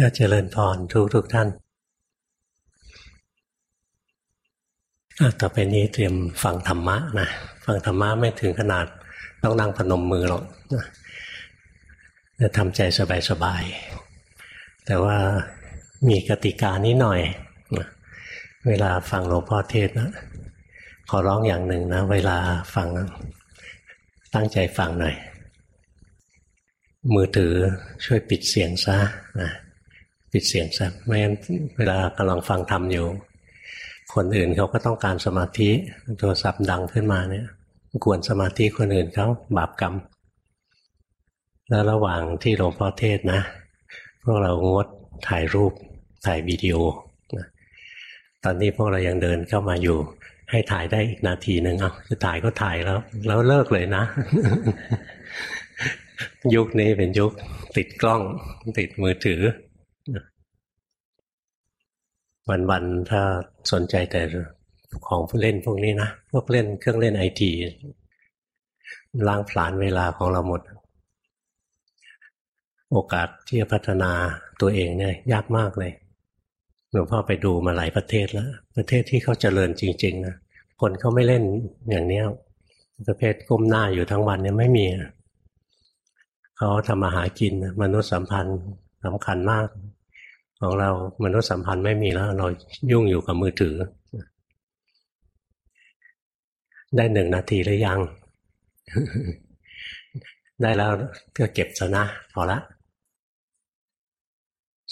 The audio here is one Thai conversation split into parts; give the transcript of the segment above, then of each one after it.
จะเจริญพรทุกทุกท่าน ต่อไปนี้เตรียมฟังธรรมะนะ ฟังธรรมะไม่ถึงขนาดต้องนั่งพนมมือหรอกจะทำใจสบายๆ แต่ว่ามีกติกานิดหน่อย เวลาฟังหลวงพ่อเทศนะ ขอร้องอย่างหนึ่งนะ เวลาฟังตั้งใจฟังหน่อย มือถือช่วยปิดเสียงซะนะ ปิดเสียงซะไม่งั้นเวลากำลังฟังธรรมอยู่ คนอื่นเขาก็ต้องการสมาธิโทรศัพท์ดังขึ้นมาเนี่ยกวนสมาธิคนอื่นเขาบาปกรรม แล้วระหว่างที่หลวงพ่อเทศนะ พวกเรางดถ่ายรูปถ่ายวิดีโอนะตอนนี้พวกเรายังเดินเข้ามาอยู่ ให้ถ่ายได้อีกนาทีหนึ่งเอาจะถ่ายก็ถ่ายแล้ว แล้วเลิกเลยนะ ยุคนี้เป็นยุคติดกล้องติดมือถือ วันๆถ้าสนใจแต่ของเล่นพวกนี้นะพวกเล่นเครื่องเล่นไอทีล้างผลาญเวลาของเราหมด โอกาสที่จะพัฒนาตัวเองเนี่ยยากมากเลยหลวงพ่อไปดูมาหลายประเทศแล้ว ประเทศที่เขาเจริญจริง ๆ นะคนเขาไม่เล่นอย่างเนี้ยประเภทก้มหน้าอยู่ทั้งวันเนี่ยไม่มีเขาทำมาหากินมนุษยสัมพันธ์สำคัญมาก ของเรามนุษยสัมพันธ์ไม่มีแล้ว เรายุ่งอยู่กับมือถือ ได้หนึ่งนาทีหรือยัง ได้แล้วก็เก็บซะนะ พอละ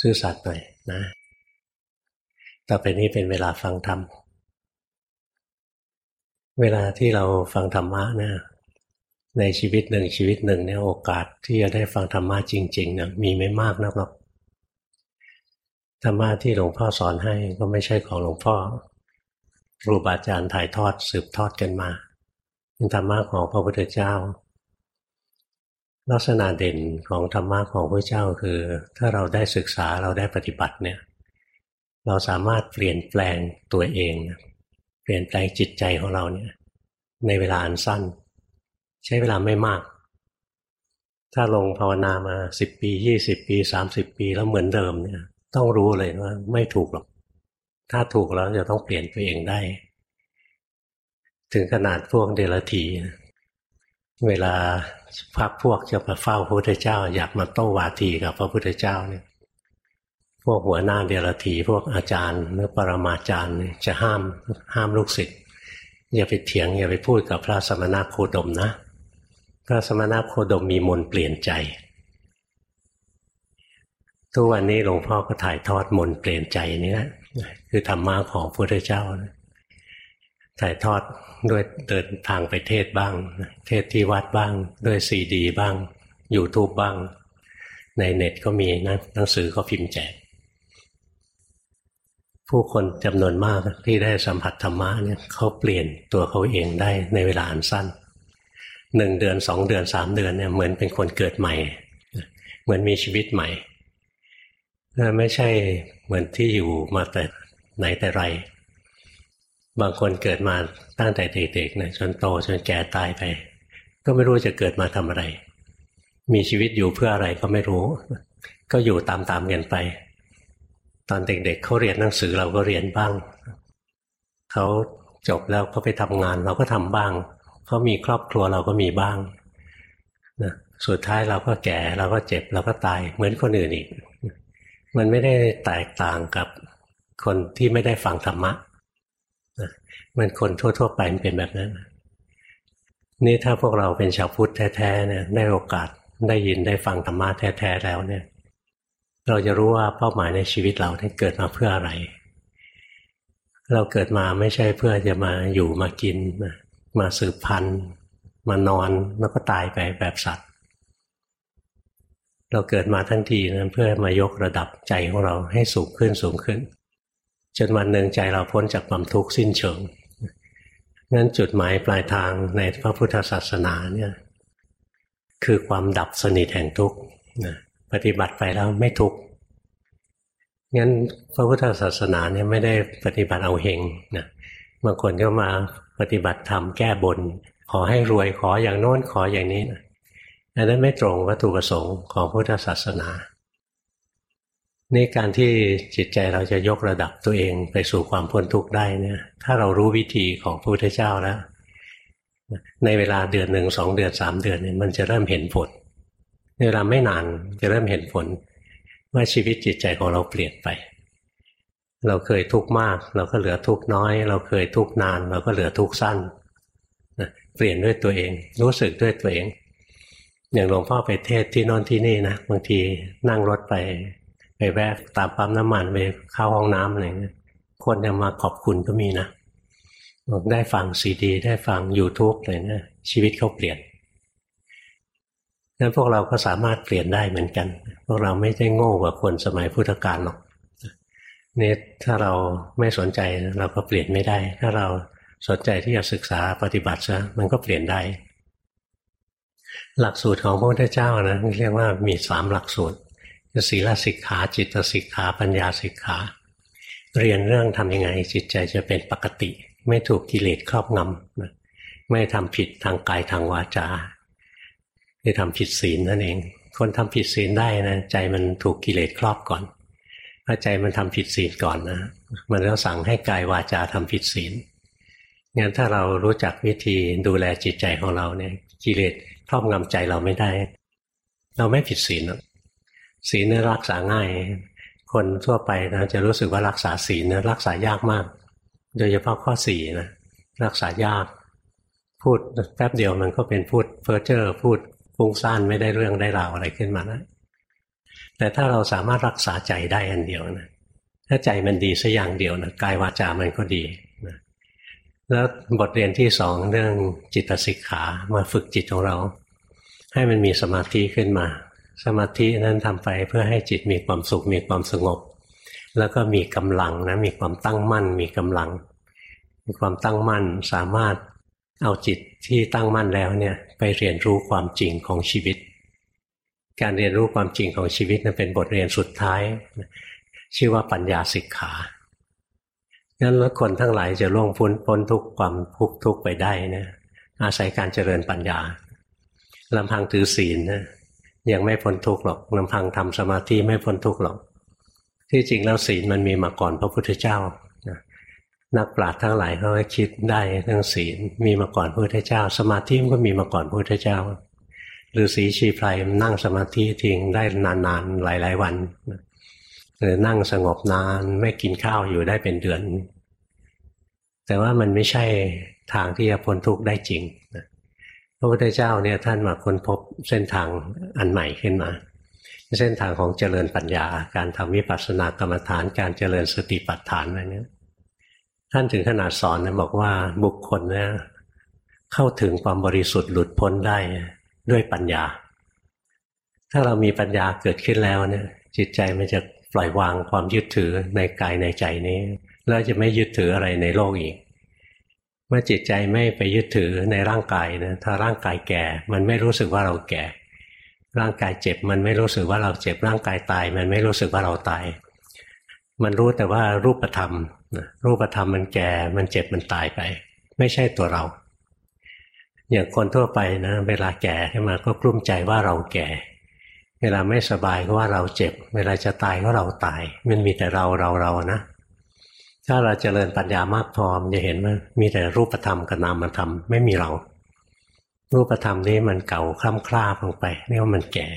ซื่อสัตย์หน่อยนะ ต่อไปนี้เป็นเวลาฟังธรรม เวลาที่เราฟังธรรมะเนี่ยในชีวิตหนึ่งชีวิตหนึ่งเนี่ยโอกาสที่จะได้ฟังธรรมะจริงๆเนี่ยมีไม่มากนักหรอก ธรรมะที่หลวงพ่อสอนให้ก็ไม่ใช่ของหลวงพ่อครูบาอาจารย์ถ่ายทอดสืบทอดกันมาเป็นธรรมะของพระพุทธเจ้า ลักษณะเด่นของธรรมะของพระเจ้าคือ ถ้าเราได้ศึกษาเราได้ปฏิบัติเนี่ย เราสามารถเปลี่ยนแปลงตัวเอง เปลี่ยนแปลงจิตใจของเราเนี่ย ในเวลาอันสั้น ใช้เวลาไม่มาก ถ้าลงภาวนามาสิบปียี่สิบปีสามสิบปีแล้วเหมือนเดิมเนี่ย ต้องรู้เลยว่าไม่ถูกหรอก ถ้าถูกแล้วจะต้องเปลี่ยนตัวเองได้ ถึงขนาดพวกเดลทีเวลาพักพวกจะมาเฝ้าพระพุทธเจ้า อยากมาโต้วาทีกับพระพุทธเจ้าเนี่ย พวกหัวหน้าเดลทีพวกอาจารย์หรือปรมาจารย์จะห้ามห้ามลูกศิษย์อย่าไปเถียงอย่าไปพูดกับพระสมณโคดมนะ พระสมณโคดมมีมนเปลี่ยนใจ ทุกวันนี้หลวงพ่อก็ถ่ายทอดมนเปลี่ยนใจนี้นะคือธรรมะของพระพุทธเจ้าถ่ายทอดด้วยเดินทางไปเทศบ้าง เทศที่วัดบ้าง ด้วยซีดีบ้างยูทูบบ้าง ในเน็ตก็มีนะหนังสือก็พิมพ์แจก ผู้คนจำนวนมากที่ได้สัมผัสธรรมะเนี่ยเขาเปลี่ยนตัวเขาเองได้ในเวลาอันสั้นหนึ่งเดือนสองเดือนสามเดือนเนี่ยเหมือนเป็นคนเกิดใหม่ เหมือนมีชีวิตใหม่ ไม่ใช่เหมือนที่อยู่มาแต่ไหนแต่ไร บางคนเกิดมาตั้งแต่เด็กๆนะจนโตจนแก่ตายไป ก็ไม่รู้จะเกิดมาทำอะไร มีชีวิตอยู่เพื่ออะไรก็ไม่รู้ ก็อยู่ตามๆกันไป ตอนเด็กๆเเขาเรียนหนังสือเราก็เรียนบ้าง เขาจบแล้วเขาไปทำงาน เราก็ทำบ้าง เขามีครอบครัวเราก็มีบ้างนะสุดท้ายเราก็แก่เราก็เจ็บเราก็ตายเหมือนคนอื่นอีก มันไม่ได้แตกต่างกับคนที่ไม่ได้ฟังธรรมะมันคนทั่ว ๆ ไปมันเป็นแบบนั้น นี่ถ้าพวกเราเป็นชาวพุทธแท้ๆเนี่ยได้โอกาสได้ยินได้ฟังธรรมะแท้ๆแล้วเนี่ย เราจะรู้ว่าเป้าหมายในชีวิตเราเนี่ยเกิดมาเพื่ออะไร เราเกิดมาไม่ใช่เพื่อจะมาอยู่มากิน มาสืบพันธุ์ มานอนแล้วก็ตายไปแบบสัตว์ เราเกิดมาทั้งทีนะเพื่อมายกระดับใจของเราให้สูงขึ้นสูงขึ้น จนวันหนึ่งใจเราพ้นจากความทุกข์สิ้นเชิงนั้นจุดหมายปลายทางในพระพุทธศาสนาเนี่ยคือความดับสนิทแห่งทุกข์ปฏิบัติไปแล้วไม่ทุกข์งั้นพระพุทธศาสนาเนี่ยไม่ได้ปฏิบัติเอาเฮงนะบางคนก็มาปฏิบัติธรรมแก้บน ขอให้รวยขออย่างโน้นขออย่างนี้นะ อันนั้นไม่ตรงวัตถุประสงค์ของพุทธศาสนานี่การที่จิตใจเราจะยกระดับตัวเองไปสู่ความพ้นทุกข์ได้เนี่ย ถ้าเรารู้วิธีของพระพุทธเจ้าแล้วในเวลาเดือนหนึ่งสองเดือนสามเดือนเนี่ยมันจะเริ่มเห็นผลในเวลาไม่นานจะเริ่มเห็นผลว่าชีวิตจิตใจของเราเปลี่ยนไป เราเคยทุกข์มาก เราก็เหลือทุกข์น้อย เราเคยทุกข์นาน เราก็เหลือทุกข์สั้นเปลี่ยนด้วยตัวเอง รู้สึกด้วยตัวเอง อย่างหลวงพ่อไปเทศที่นอนที่นี่นะบางทีนั่งรถไป ไปแวะตามปั๊มน้ำมันไปเข้าห้องน้ำอะไรเงี้ยคนจะมาขอบคุณก็มีนะบอกได้ฟังซีดี ได้ฟัง YouTube อะไรเนะชีวิตเขาเปลี่ยนนั้นพวกเราก็สามารถเปลี่ยนได้เหมือนกัน พวกเราไม่ได้โง่กว่าคนสมัยพุทธกาลหรอกนี่ถ้าเราไม่สนใจเราก็เปลี่ยนไม่ได้ ถ้าเราสนใจที่จะศึกษาปฏิบัติซะมันก็เปลี่ยนได้ หลักสูตรของพระพุทธเจ้านะเรียกว่ามีสามหลักสูตรศีลสิกขา จิตสิกขาปัญญาสิกขา เรียนเรื่องทำยังไง จิตใจจะเป็นปกติ ไม่ถูกกิเลสครอบงำไม่ทำผิดทางกายทางวาจาไม่ทำผิดศีลนั่นเอง คนทำผิดศีลได้นะใจมันถูกกิเลสครอบก่อนถ้าใจมันทำผิดศีลก่อนนะมันก็สั่งให้กายวาจาทำผิดศีลงั้นถ้าเรารู้จักวิธีดูแลจิตใจของเราเนี่ยกิเลส ครอบงำใจเราไม่ได้ เราไม่ผิดศีลศีลเนี่ยรักษาง่าย คนทั่วไปนะจะรู้สึกว่ารักษาศีลนะรักษายากมาก โดยเฉพาะข้อสี่นะรักษายาก พูดแป๊บเดียวมันก็เป็นพูดเฟอร์เจอร์พูดฟุ้งซ่านไม่ได้เรื่องได้ราวอะไรขึ้นมานะแต่ถ้าเราสามารถรักษาใจได้อันเดียวนะถ้าใจมันดีสัอย่างเดียวนะกายวาจามันก็ดี แล้วบทเรียนที่สองเรื่องจิตสิกขามาฝึกจิตของเรา ให้มันมีสมาธิขึ้นมา สมาธินั้นทำไปเพื่อให้จิตมีความสุขมีความสงบ แล้วก็มีกำลังนะมีความตั้งมั่น มีกำลัง มีความตั้งมั่นสามารถเอาจิตที่ตั้งมั่นแล้วเนี่ยไปเรียนรู้ความจริงของชีวิต การเรียนรู้ความจริงของชีวิตนั้นเป็นบทเรียนสุดท้าย ชื่อว่าปัญญาสิกขา งั้นคนทั้งหลายจะล่วงพ้นพ้นทุกความทุกทุกไปได้นะอาศัยการเจริญปัญญาลำพังถือศีลนะยังไม่พ้นทุกข์หรอกลำพังทำสมาธิไม่พ้นทุกข์หรอก ที่จริงแล้วศีลมันมีมาก่อนพระพุทธเจ้านักปราชญ์ทั้งหลายเขาคิดได้เรื่องศีลมีมาก่อนพระพุทธเจ้า สมาธิมันก็มีมาก่อนพระพุทธเจ้าหรือสีชีไพรนั่งสมาธิทิ้งได้นานๆหลายๆวัน หรือนั่งสงบนานไม่กินข้าวอยู่ได้เป็นเดือน แต่ว่ามันไม่ใช่ทางที่จะพ้นทุกข์ได้จริงนะระพุทธเจ้าเนี่ยท่านมาค้นพบเส้นทางอันใหม่ขึ้นมา เส้นทางของเจริญปัญญา การทำวิปัสสนากรรมฐาน การเจริญสติปัฏฐานอะไรเนี้ยท่านถึงขนาดสอนนะบอกว่าบุคคลเนี่ยเข้าถึงความบริสุทธิ์หลุดพ้นได้ด้วยปัญญา ถ้าเรามีปัญญาเกิดขึ้นแล้วเนี่ยจิตใจมันจะ ปล่อยวางความยึดถือในกายในใจนี้ แล้วจะไม่ยึดถืออะไรในโลกอีก เมื่อจิตใจไม่ไปยึดถือในร่างกายนะถ้าร่างกายแก่ มันไม่รู้สึกว่าเราแก่ ร่างกายเจ็บ มันไม่รู้สึกว่าเราเจ็บร่างกายตาย มันไม่รู้สึกว่าเราตาย มันรู้แต่ว่ารูปธรรมรูปธรรมมันแก่ มันเจ็บมันตายไป ไม่ใช่ตัวเราอย่างคนทั่วไปนะ เวลาแก่ขึ้นมาก็กลุ้มใจว่าเราแก่ เวลาไม่สบายก็ว่าเราเจ็บ เวลาจะตายก็เราตาย มันมีแต่เราเราเรานะ ถ้าเราจเจริญปัญญามากพอมันจะเห็นว่ามีแต่รูปธรรมกับนามธรรมไม่มีเรา รูปธรรมนี้มันเก่าคล่ำคล้าลงไปเรียกว่ามันแก่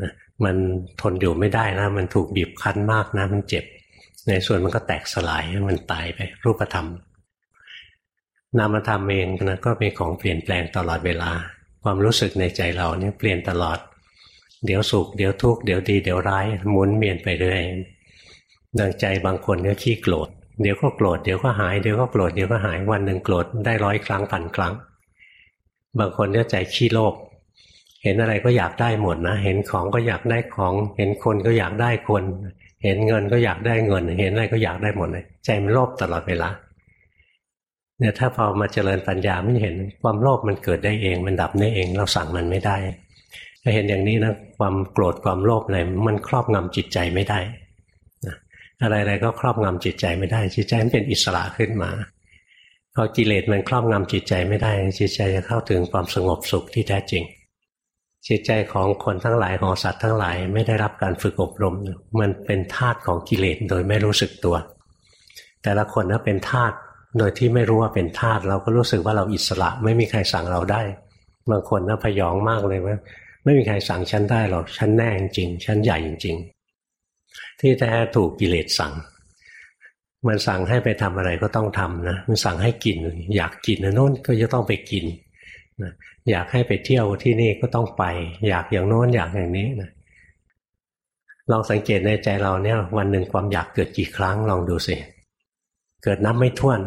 นะมันทนอยู่ไม่ได้นะ มันถูกบีบคั้นมากนะ มันเจ็บ ในส่วนมันก็แตกสลายมันตายไป รูปธรรม นามธรรมเองนะก็เป็นของเปลี่ยนแปลงตลอดเวลา ความรู้สึกในใจเราเนี่ยเปลี่ยนตลอด เดี๋ยวสุขเดี๋ยวทุกข์เดี๋ยวดีเดี๋ยวร้ายหมุนเวียนไปเรื่อยดังใจบางคนก็ขี้โกรธเดี๋ยวก็โกรธเดี๋ยวก็หายเดี๋ยวก็โกรธเดี๋ยวก็หายวันหนึ่งโกรธได้ร้อยครั้งพันครั้ง บางคนก็ใจขี้โลภเห็นอะไรก็อยากได้หมดนะ เห็นของก็อยากได้ของ เห็นคนก็อยากได้คน เห็นเงินก็อยากได้เงิน เห็นอะไรก็อยากได้หมดเลยใจมันโลภตลอดเวลาเนี่ยถ้าพอมาเจริญปัญญาไม่เห็นความโลภมันเกิดได้เอง มันดับได้เอง เราสั่งมันไม่ได้ ถ้าเห็นอย่างนี้นะความโกรธความโลภอะไรมันครอบงำจิตใจไม่ได้อะไรๆก็ครอบงำจิตใจไม่ได้จิตใจมันเป็นอิสระขึ้นมาพอกิเลสมันครอบงำจิตใจไม่ได้ จิตใจจะเข้าถึงความสงบสุขที่แท้จริง จิตใจของคนทั้งหลายของสัตว์ทั้งหลายไม่ได้รับการฝึกอบรม มันเป็นธาตุของกิเลสโดยไม่รู้สึกตัว แต่ละคนถ้าเป็นธาตุโดยที่ไม่รู้ว่าเป็นธาตุเราก็รู้สึกว่าเราอิสระไม่มีใครสั่งเราได้ บางคนน่าพยองมากเลยว่า ไม่มีใครสั่งฉันได้หรอกฉันแน่จริงฉันใหญ่จริงที่แท้ถูกกิเลสสั่ง มันสั่งให้ไปทำอะไรก็ต้องทำนะมันสั่งให้กิน อยากกินนะโน้นก็จะต้องไปกินนะอยากให้ไปเที่ยวที่นี่ก็ต้องไป อยากอย่างโน้นอยากอย่างนี้นะลองสังเกตในใจเราเนี่ย วันหนึ่งความอยากเกิดกี่ครั้งลองดูสิเกิดนับไม่ถ้วน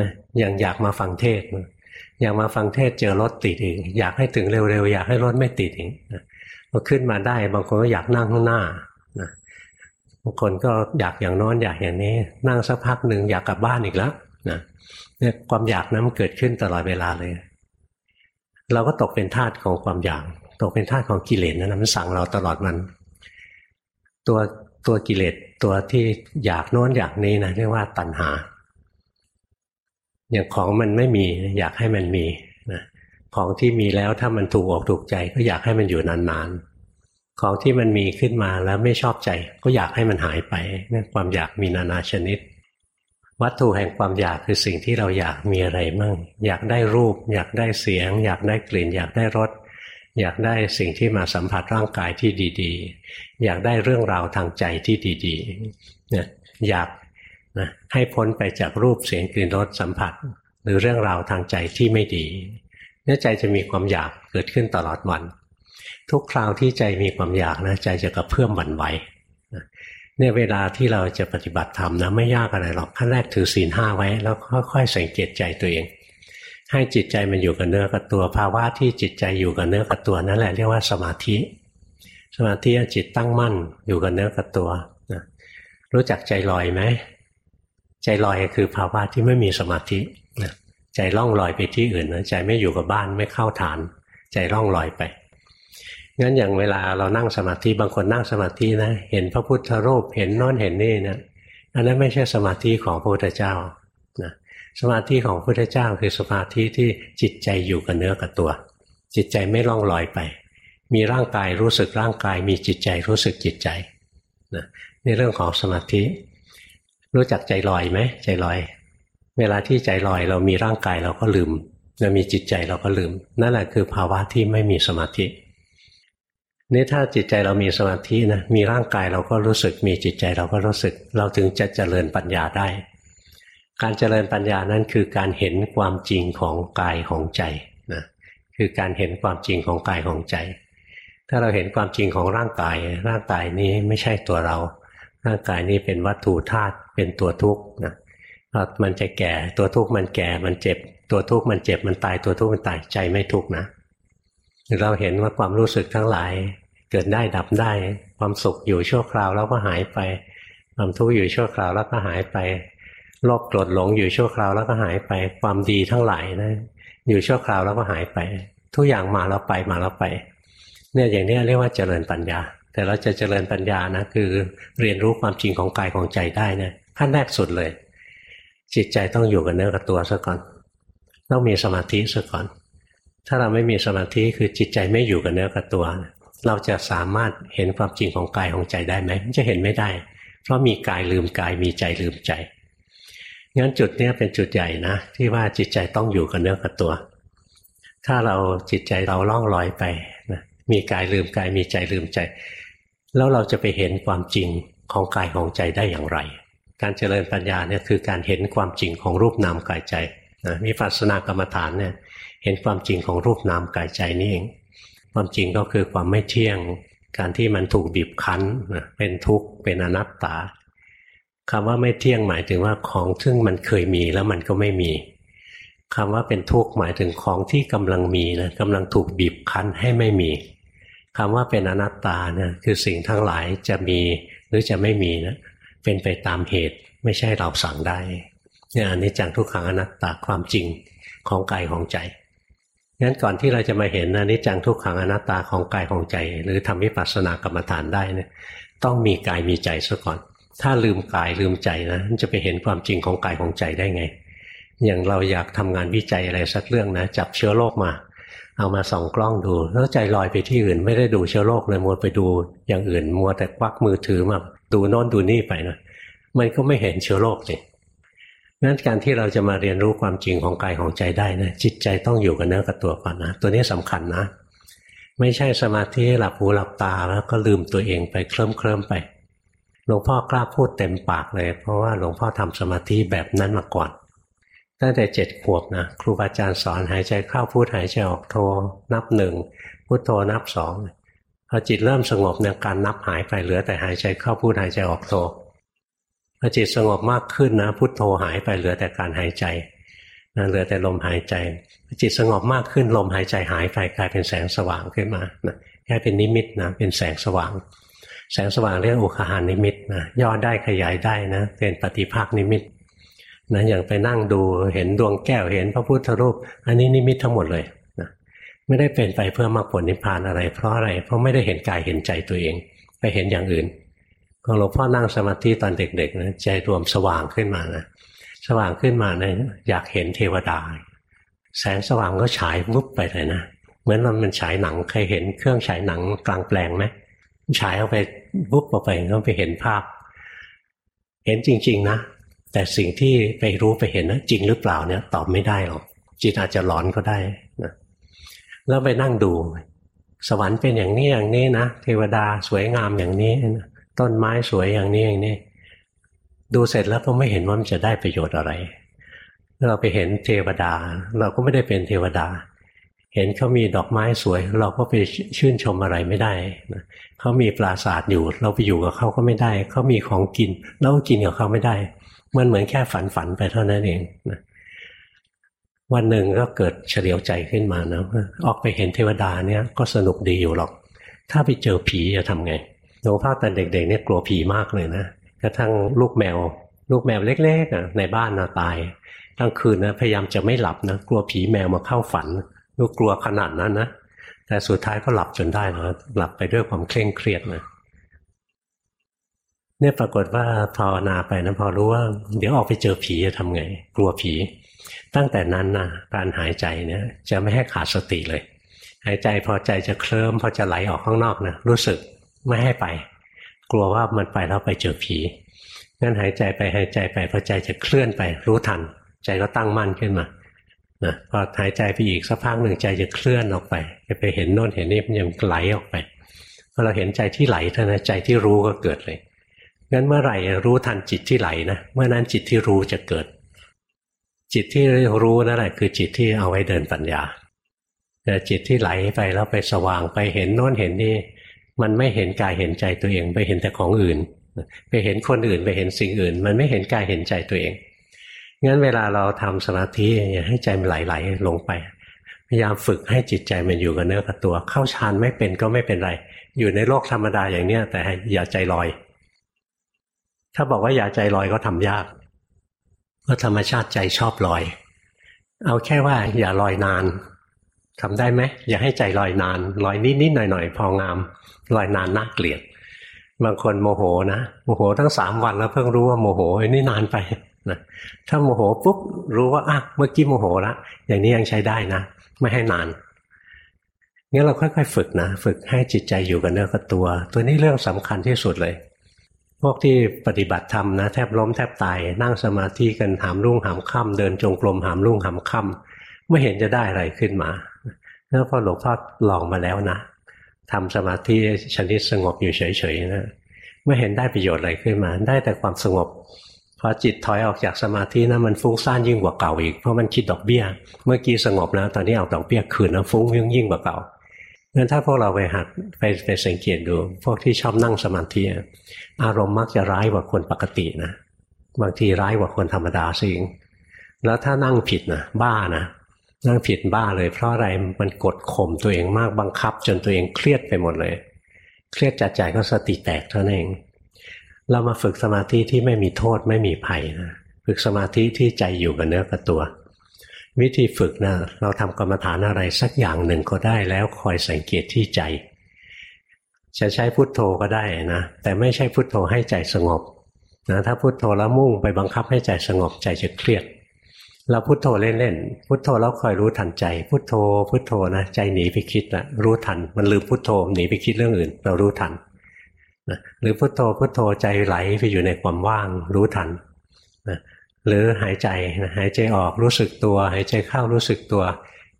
นะอย่างอยากมาฟังเทศ อยากมาฟังเทศเจอรถติดอีกอยากให้ถึงเร็วๆอยากให้รถไม่ติดอีกพอขึ้นมาได้บางคนก็อยากนั่งข้างหน้านะบางคนก็อยากอย่างน้นอยากอย่างนี้ นั่งสักพักหนึ่งอยากกลับบ้านอีกแล้วนะเนี่ยความอยากนั้นมันเกิดขึ้นตลอดเวลาเลย เราก็ตกเป็นทาสของความอยากตกเป็นทาสของกิเลสนะมันสั่งเราตลอดมัน ตัวตัวกิเลสตัวที่อยากโน้นอยากนี้นะเรียกว่าตัณหา อย่างของมันไม่มีอยากให้มันมีนะของที่มีแล้วถ้ามันถูกอกถูกใจ ก็อยากให้มันอยู่นานๆ ของที่มันมีขึ้นมาแล้วไม่ชอบใจ ก็อยากให้มันหายไปนี่ความอยากมีนานาชนิด วัตถุแห่งความอยากคือสิ่งที่เราอยากมีอะไรมั่ง อยากได้รูป อยากได้เสียง อยากได้กลิ่น อยากได้รสอยากได้สิ่งที่มาสัมผัสร่างกายที่ดี ๆ อยากได้เรื่องราวทางใจที่ดีๆเนี่ยอยาก นะให้พ้นไปจากรูปเสียงกลิ่นรสสัมผัส หรือเรื่องราวทางใจที่ไม่ดีเนี่ยใจจะมีความอยากเกิดขึ้นตลอดวัน ทุกคราวที่ใจมีความอยากนะใจจะกระเพื่อมหวั่นไหวเนี่ยเวลาที่เราจะปฏิบัติธรรมนะไม่ยากอะไรหรอกขั้นแรกถือศีลห้าไว้ แล้วค่อยๆสังเกตใจตัวเอง ให้จิตใจมันอยู่กับเนื้อกับตัวภาวะที่จิตใจอยู่กับเนื้อกับตัวนั่นแหละเรียกว่าสมาธิ สมาธิจิตตั้งมั่นอยู่กับเนื้อกับตัวนะรู้จักใจลอยไหม ใจลอยคือภาวะที่ไม่มีสมาธินะใจล่องลอยไปที่อื่นนะใจไม่อยู่กับบ้านไม่เข้าฐาน ใจล่องลอยไปงั้นอย่างเวลาเรานั่งสมาธิบางคนนั่งสมาธินะ เห็นพระพุทธรูปเห็นนอนเห็นนี่นะอันนั้นไม่ใช่สมาธิของพระพุทธเจ้านะสมาธิของพระพุทธเจ้าคือสมาธิที่จิตใจอยู่กับเนื้อกับตัว จิตใจไม่ล่องลอยไป มีร่างกายรู้สึกร่างกาย มีจิตใจรู้สึกจิตใจนะนี่เรื่องของสมาธิ รู้จักใจลอยไหมใจลอย เวลาที่ใจลอยเรามีร่างกายเราก็ลืมเรามีจิตใจเราก็ลืม นั่นแหละคือภาวะที่ไม่มีสมาธินี่ถ้าจิตใจเรามีสมาธินะมีร่างกายเราก็รู้สึก มีจิตใจเราก็รู้สึก เราถึงจะเจริญปัญญาได้ การเจริญปัญญานั้นคือการเห็นความจริงของกายของใจนะคือการเห็นความจริงของกายของใจ ถ้าเราเห็นความจริงของร่างกาย ร่างกายนี้ไม่ใช่ตัวเรา ร่างกายนี้เป็นวัตถุธาตุ เป็นตัวทุกข์นะมันจะแก่ตัวทุกข์มันแก่มันเจ็บ ตัวทุกข์มันเจ็บมันตายตัวทุกข์มันตายใจไม่ทุกข์นะเราเห็นว่าความรู้สึกทั้งหลาย เกิดได้ดับได้ ความสุขอยู่ชั่วคราวแล้วก็หายไป ความทุกข์อยู่ชั่วคราวแล้วก็หายไปโลภโกรธหลงอยู่ชั่วคราวแล้วก็หายไป ความดีทั้งหลายนะอยู่ชั่วคราวแล้วก็หายไป ทุกอย่างมาแล้วไปมาแล้วไป เนี่ยอย่างนี้เรียกว่าเจริญปัญญา แต่เราจะเจริญปัญญานะคือเรียนรู้ความจริงของกายของใจได้นี่ย ขั้นแรกสุดเลย จิตใจต้องอยู่กับเนื้อกับตัวซะก่อน ต้องมีสมาธิซะก่อน ถ้าเราไม่มีสมาธิคือจิตใจไม่อยู่กับเนื้อกับตัว เราจะสามารถเห็นความจริงของกายของใจได้ไหมมันจะเห็นไม่ได้ เพราะมีกายลืมกายมีใจลืมใจงั้นจุดนี้เป็นจุดใหญ่นะที่ว่าจิตใจต้องอยู่กับเนื้อกับตัว ถ้าเราจิตใจเราล่องลอยไปนะมีกายลืมกายมีใจลืมใจ แล้วเราจะไปเห็นความจริงของกายของใจได้อย่างไร การเจริญปัญญาเนี่ยคือการเห็นความจริงของรูปนามกายใจนะมีปัสนากรรมฐานเนี่ยเห็นความจริงของรูปนามกายใจนี่เอง ความจริงก็คือความไม่เที่ยง การที่มันถูกบีบคั้นเป็นทุกข์เป็นอนัตตาคำว่าไม่เที่ยงหมายถึงว่าของซึ่งมันเคยมีแล้วมันก็ไม่มีคำว่าเป็นทุกข์หมายถึงของที่กำลังมีนะกำลังถูกบีบคั้นให้ไม่มีคำว่าเป็นอนัตตานะคือสิ่งทั้งหลายจะมีหรือจะไม่มีนะ เป็นไปตามเหตุไม่ใช่เราสั่งได้เนี่ยอันนี้จังทุกขังอนัตตาความจริงของกายของใจงั้นก่อนที่เราจะมาเห็นอนิจจังทุกขังอนัตตาของกายของใจ หรือทำวิปัสสนากรรมฐานได้เนี่ยต้องมีกายมีใจซะก่อน ถ้าลืมกายลืมใจนะมันจะไปเห็นความจริงของกายของใจได้ไง อย่างเราอยากทำงานวิจัยอะไรสักเรื่องนะจับเชื้อโรคมา เอามาส่องกล้องดู แล้วใจลอยไปที่อื่น ไม่ได้ดูเชื้อโรคเลยมัวไปดูอย่างอื่นมัวแต่ควักมือถือมา ดูโน้นดูนี่ไปนะมันก็ไม่เห็นเชื้อโรคสินั้นการที่เราจะมาเรียนรู้ความจริงของกายของใจได้นะจิตใจต้องอยู่กับเนื้อกับตัวก่อนนะตัวนี้สำคัญนะ ไม่ใช่สมาธิหลับหูหลับตาแล้วก็ลืมตัวเองไปเคลิ้มเคลิ้มไปหลวงพ่อกล้าพูดเต็มปากเลย เพราะว่าหลวงพ่อทำสมาธิแบบนั้นมาก่อน ตั้งแต่เจ็ดขวบนะครูบาอาจารย์สอนหายใจเข้าพูดหายใจออกโทนับหนึ่งพุทโธนับสอง พอจิตเริ่มสงบเนี่ยการนับหายไปเหลือแต่หายใจเข้าพูดหายใจออกโทพอจิตสงบมากขึ้นนะพุทโธหายไปเหลือแต่การหายใจนะเหลือแต่ลมหายใจ จิตสงบมากขึ้นลมหายใจหายไปกลายเป็นแสงสว่างขึ้นมานะแค่เป็นนิมิตนะเป็นแสงสว่าง แสงสว่างเรียกอุคหานิมิตนะย่อได้ขยายได้นะเป็นปฏิภาคนิมิตนะอย่างไปนั่งดูเห็นดวงแก้วเห็นพระพุทธรูป อันนี้นิมิตทั้งหมดเลย ไม่ได้เป็นไปเพื่อมรรคผลนิพพานอะไร เพราะอะไร เพราะไม่ได้เห็นกายเห็นใจตัวเอง ไปเห็นอย่างอื่นพอหลวงพ่อนั่งสมาธิตอนเด็กๆนะใจรวมสว่างขึ้นมานะสว่างขึ้นมาเนะอยากเห็นเทวดา แสงสว่างก็ฉายวุบไปเลยนะเหมือนมันมันฉายหนังเคยเห็นเครื่องฉายหนังกลางแปลงไหมฉายเข้าไปวุบออกไปก็ไปเห็นภาพ เห็นจริง ๆนะแต่สิ่งที่ไปรู้ไปเห็นนะจริงหรือเปล่าเนี่ยตอบไม่ได้หรอกจิตอาจจะหลอนก็ได้ แล้วไปนั่งดู สวรรค์เป็นอย่างนี้อย่างนี้นะเทวดาสวยงามอย่างนี้ต้นไม้สวยอย่างนี้อย่างนี้ ดูเสร็จแล้วก็ไม่เห็นว่ามันจะได้ประโยชน์อะไรเราไปเห็นเทวดา เราก็ไม่ได้เป็นเทวดา เห็นเขามีดอกไม้สวย เราก็ไปชื่นชมอะไรไม่ได้เขามีปราสาทอยู่ เราไปอยู่กับเขาก็ไม่ได้เขามีของกิน เราก็กินกับเขาไม่ได้ มันเหมือนแค่ฝันฝันไปเท่านั้นเองนะ วันหนึ่งก็เกิดเฉลียวใจขึ้นมานะออกไปเห็นเทวดาเนี่ยก็สนุกดีอยู่หรอก ถ้าไปเจอผีจะทำไงหลวงพ่อตอนเด็กๆเนี่ยกลัวผีมากเลยนะกระทั่งลูกแมว ลูกแมวเล็กๆอะในบ้านนะตายกลางคืนนะพยายามจะไม่หลับนะกลัวผีแมวมาเข้าฝันลูกกลัวขนาดนั้นนะแต่สุดท้ายก็หลับจนได้นะหลับไปด้วยความเคร่งเครียดนะเนี่ยปรากฏว่าภาวนาไปนะพอรู้ว่า เดี๋ยวออกไปเจอผีจะทำไง กลัวผี ตั้งแต่นั้นนะการหายใจเนี่ยจะไม่ให้ขาดสติเลย หายใจพอใจจะเคลิ้มพอจะไหลออกข้างนอกนะรู้สึกไม่ให้ไป กลัวว่ามันไปแล้วไปเจอผีงั้นหายใจไปหายใจไปพอใจจะเคลื่อนไป รู้ทัน ใจก็ตั้งมั่นขึ้นมานะพอหายใจไปอีกสักพักหนึ่งใจจะเคลื่อนออกไป จะไปเห็นโน่นเห็นนี่มันยังไหลออกไปพอเราเห็นใจที่ไหลเท่านั้นใจที่รู้ก็เกิดเลยงั้นเมื่อไหร่รู้ทันจิตที่ไหลนะเมื่อนั้นจิตที่รู้จะเกิด จิตที่รู้นั่นแหละคือจิตที่เอาไว้เดินปัญญาแต่จิตที่ไหลไปแล้วไปสว่างไปเห็นโน้นเห็นนี่มันไม่เห็นกายเห็นใจตัวเองไปเห็นแต่ของอื่น ไปเห็นคนอื่นไปเห็นสิ่งอื่น มันไม่เห็นกายเห็นใจตัวเองงั้นเวลาเราทำสมาธิอย่าให้ใจมันไหลๆลงไป พยายามฝึกให้จิตใจมันอยู่กับเนื้อกับตัว เข้าฌานไม่เป็นก็ไม่เป็นไร อยู่ในโลกธรรมดาอย่างเนี้ยแต่อย่าใจลอย ถ้าบอกว่าอย่าใจลอยก็ทำยาก เพราะธรรมชาติใจชอบลอย เอาแค่ว่าอย่าลอยนานทำได้ไหมอย่าให้ใจลอยนาน ลอยนิดๆหน่อยๆพองาม ลอยนานน่าเกลียด บางคนโมโหนะโมโหทั้งสามวันแล้วเพิ่งรู้ว่าโมโหไอ้นี่นานไปนะถ้าโมโหปุ๊บรู้ว่าอะเมื่อกี้โมโหละอย่างนี้ยังใช้ได้นะ ไม่ให้นานงั้นเราค่อยๆ ฝึกนะ ฝึกให้จิตใจอยู่กับเนื้อกับตัว ตัวนี้เรื่องสำคัญที่สุดเลย พวกที่ปฏิบัติธรรมนะแทบล้มแทบตาย นั่งสมาธิกันหามรุ่งหามค่ำเดินจงกรมหามรุ่งหามค่ำไม่เห็นจะได้อะไรขึ้นมาแล้วพอหลวงพ่อลองมาแล้วนะทำสมาธิชนิดสงบอยู่เฉยๆนะไม่เห็นได้ประโยชน์อะไรขึ้นมา ได้แต่ความสงบพอจิตถอยออกจากสมาธินะมันฟุ้งซ่านยิ่งกว่าเก่าอีกเพราะมันคิดดอกเบี้ย เมื่อกี้สงบแล้วตอนนี้เอาดอกเบี้ยคืนแล้วฟุ้งยิ่งยิ่งกว่าเก่า งั้นถ้าพวกเราไปหัดไปไปสังเกตดู พวกที่ชอบนั่งสมาธิอารมณ์มักจะร้ายกว่าคนปกตินะบางทีร้ายกว่าคนธรรมดาสิงแล้วถ้านั่งผิดนะบ้านะนั่งผิดบ้าเลย เพราะอะไรมันกดข่มตัวเองมากบังคับ จนตัวเองเครียดไปหมดเลย เครียดจัดใจก็สติแตกเท่านั้นเอง เรามาฝึกสมาธิที่ไม่มีโทษไม่มีภัยนะฝึกสมาธิที่ใจอยู่กับเนื้อกับตัว วิธีฝึกนะเราทำกรรมฐานอะไรสักอย่างหนึ่งก็ได้แล้วคอยสังเกตที่ใจ จะใช้พุทโธก็ได้นะแต่ไม่ใช่พุทโธให้ใจสงบนะถ้าพุทโธแล้วมุ่งไปบังคับให้ใจสงบใจจะเครียด เราพุโทโธเล่นๆพุโทโธแล้วคอยรู้ทันใจ พุโทโธ พุโทโธนะใจหนีไปคิดละรู้ทัน มันลืมพุโทโธหนีไปคิดเรื่องอื่น เรารู้ทันนะหรือพุโทโธพุโทโธใจไหลไปอยู่ในความว่างรู้ทัน หรือหายใจนะหายใจออกรู้สึกตัว หายใจเข้ารู้สึกตัว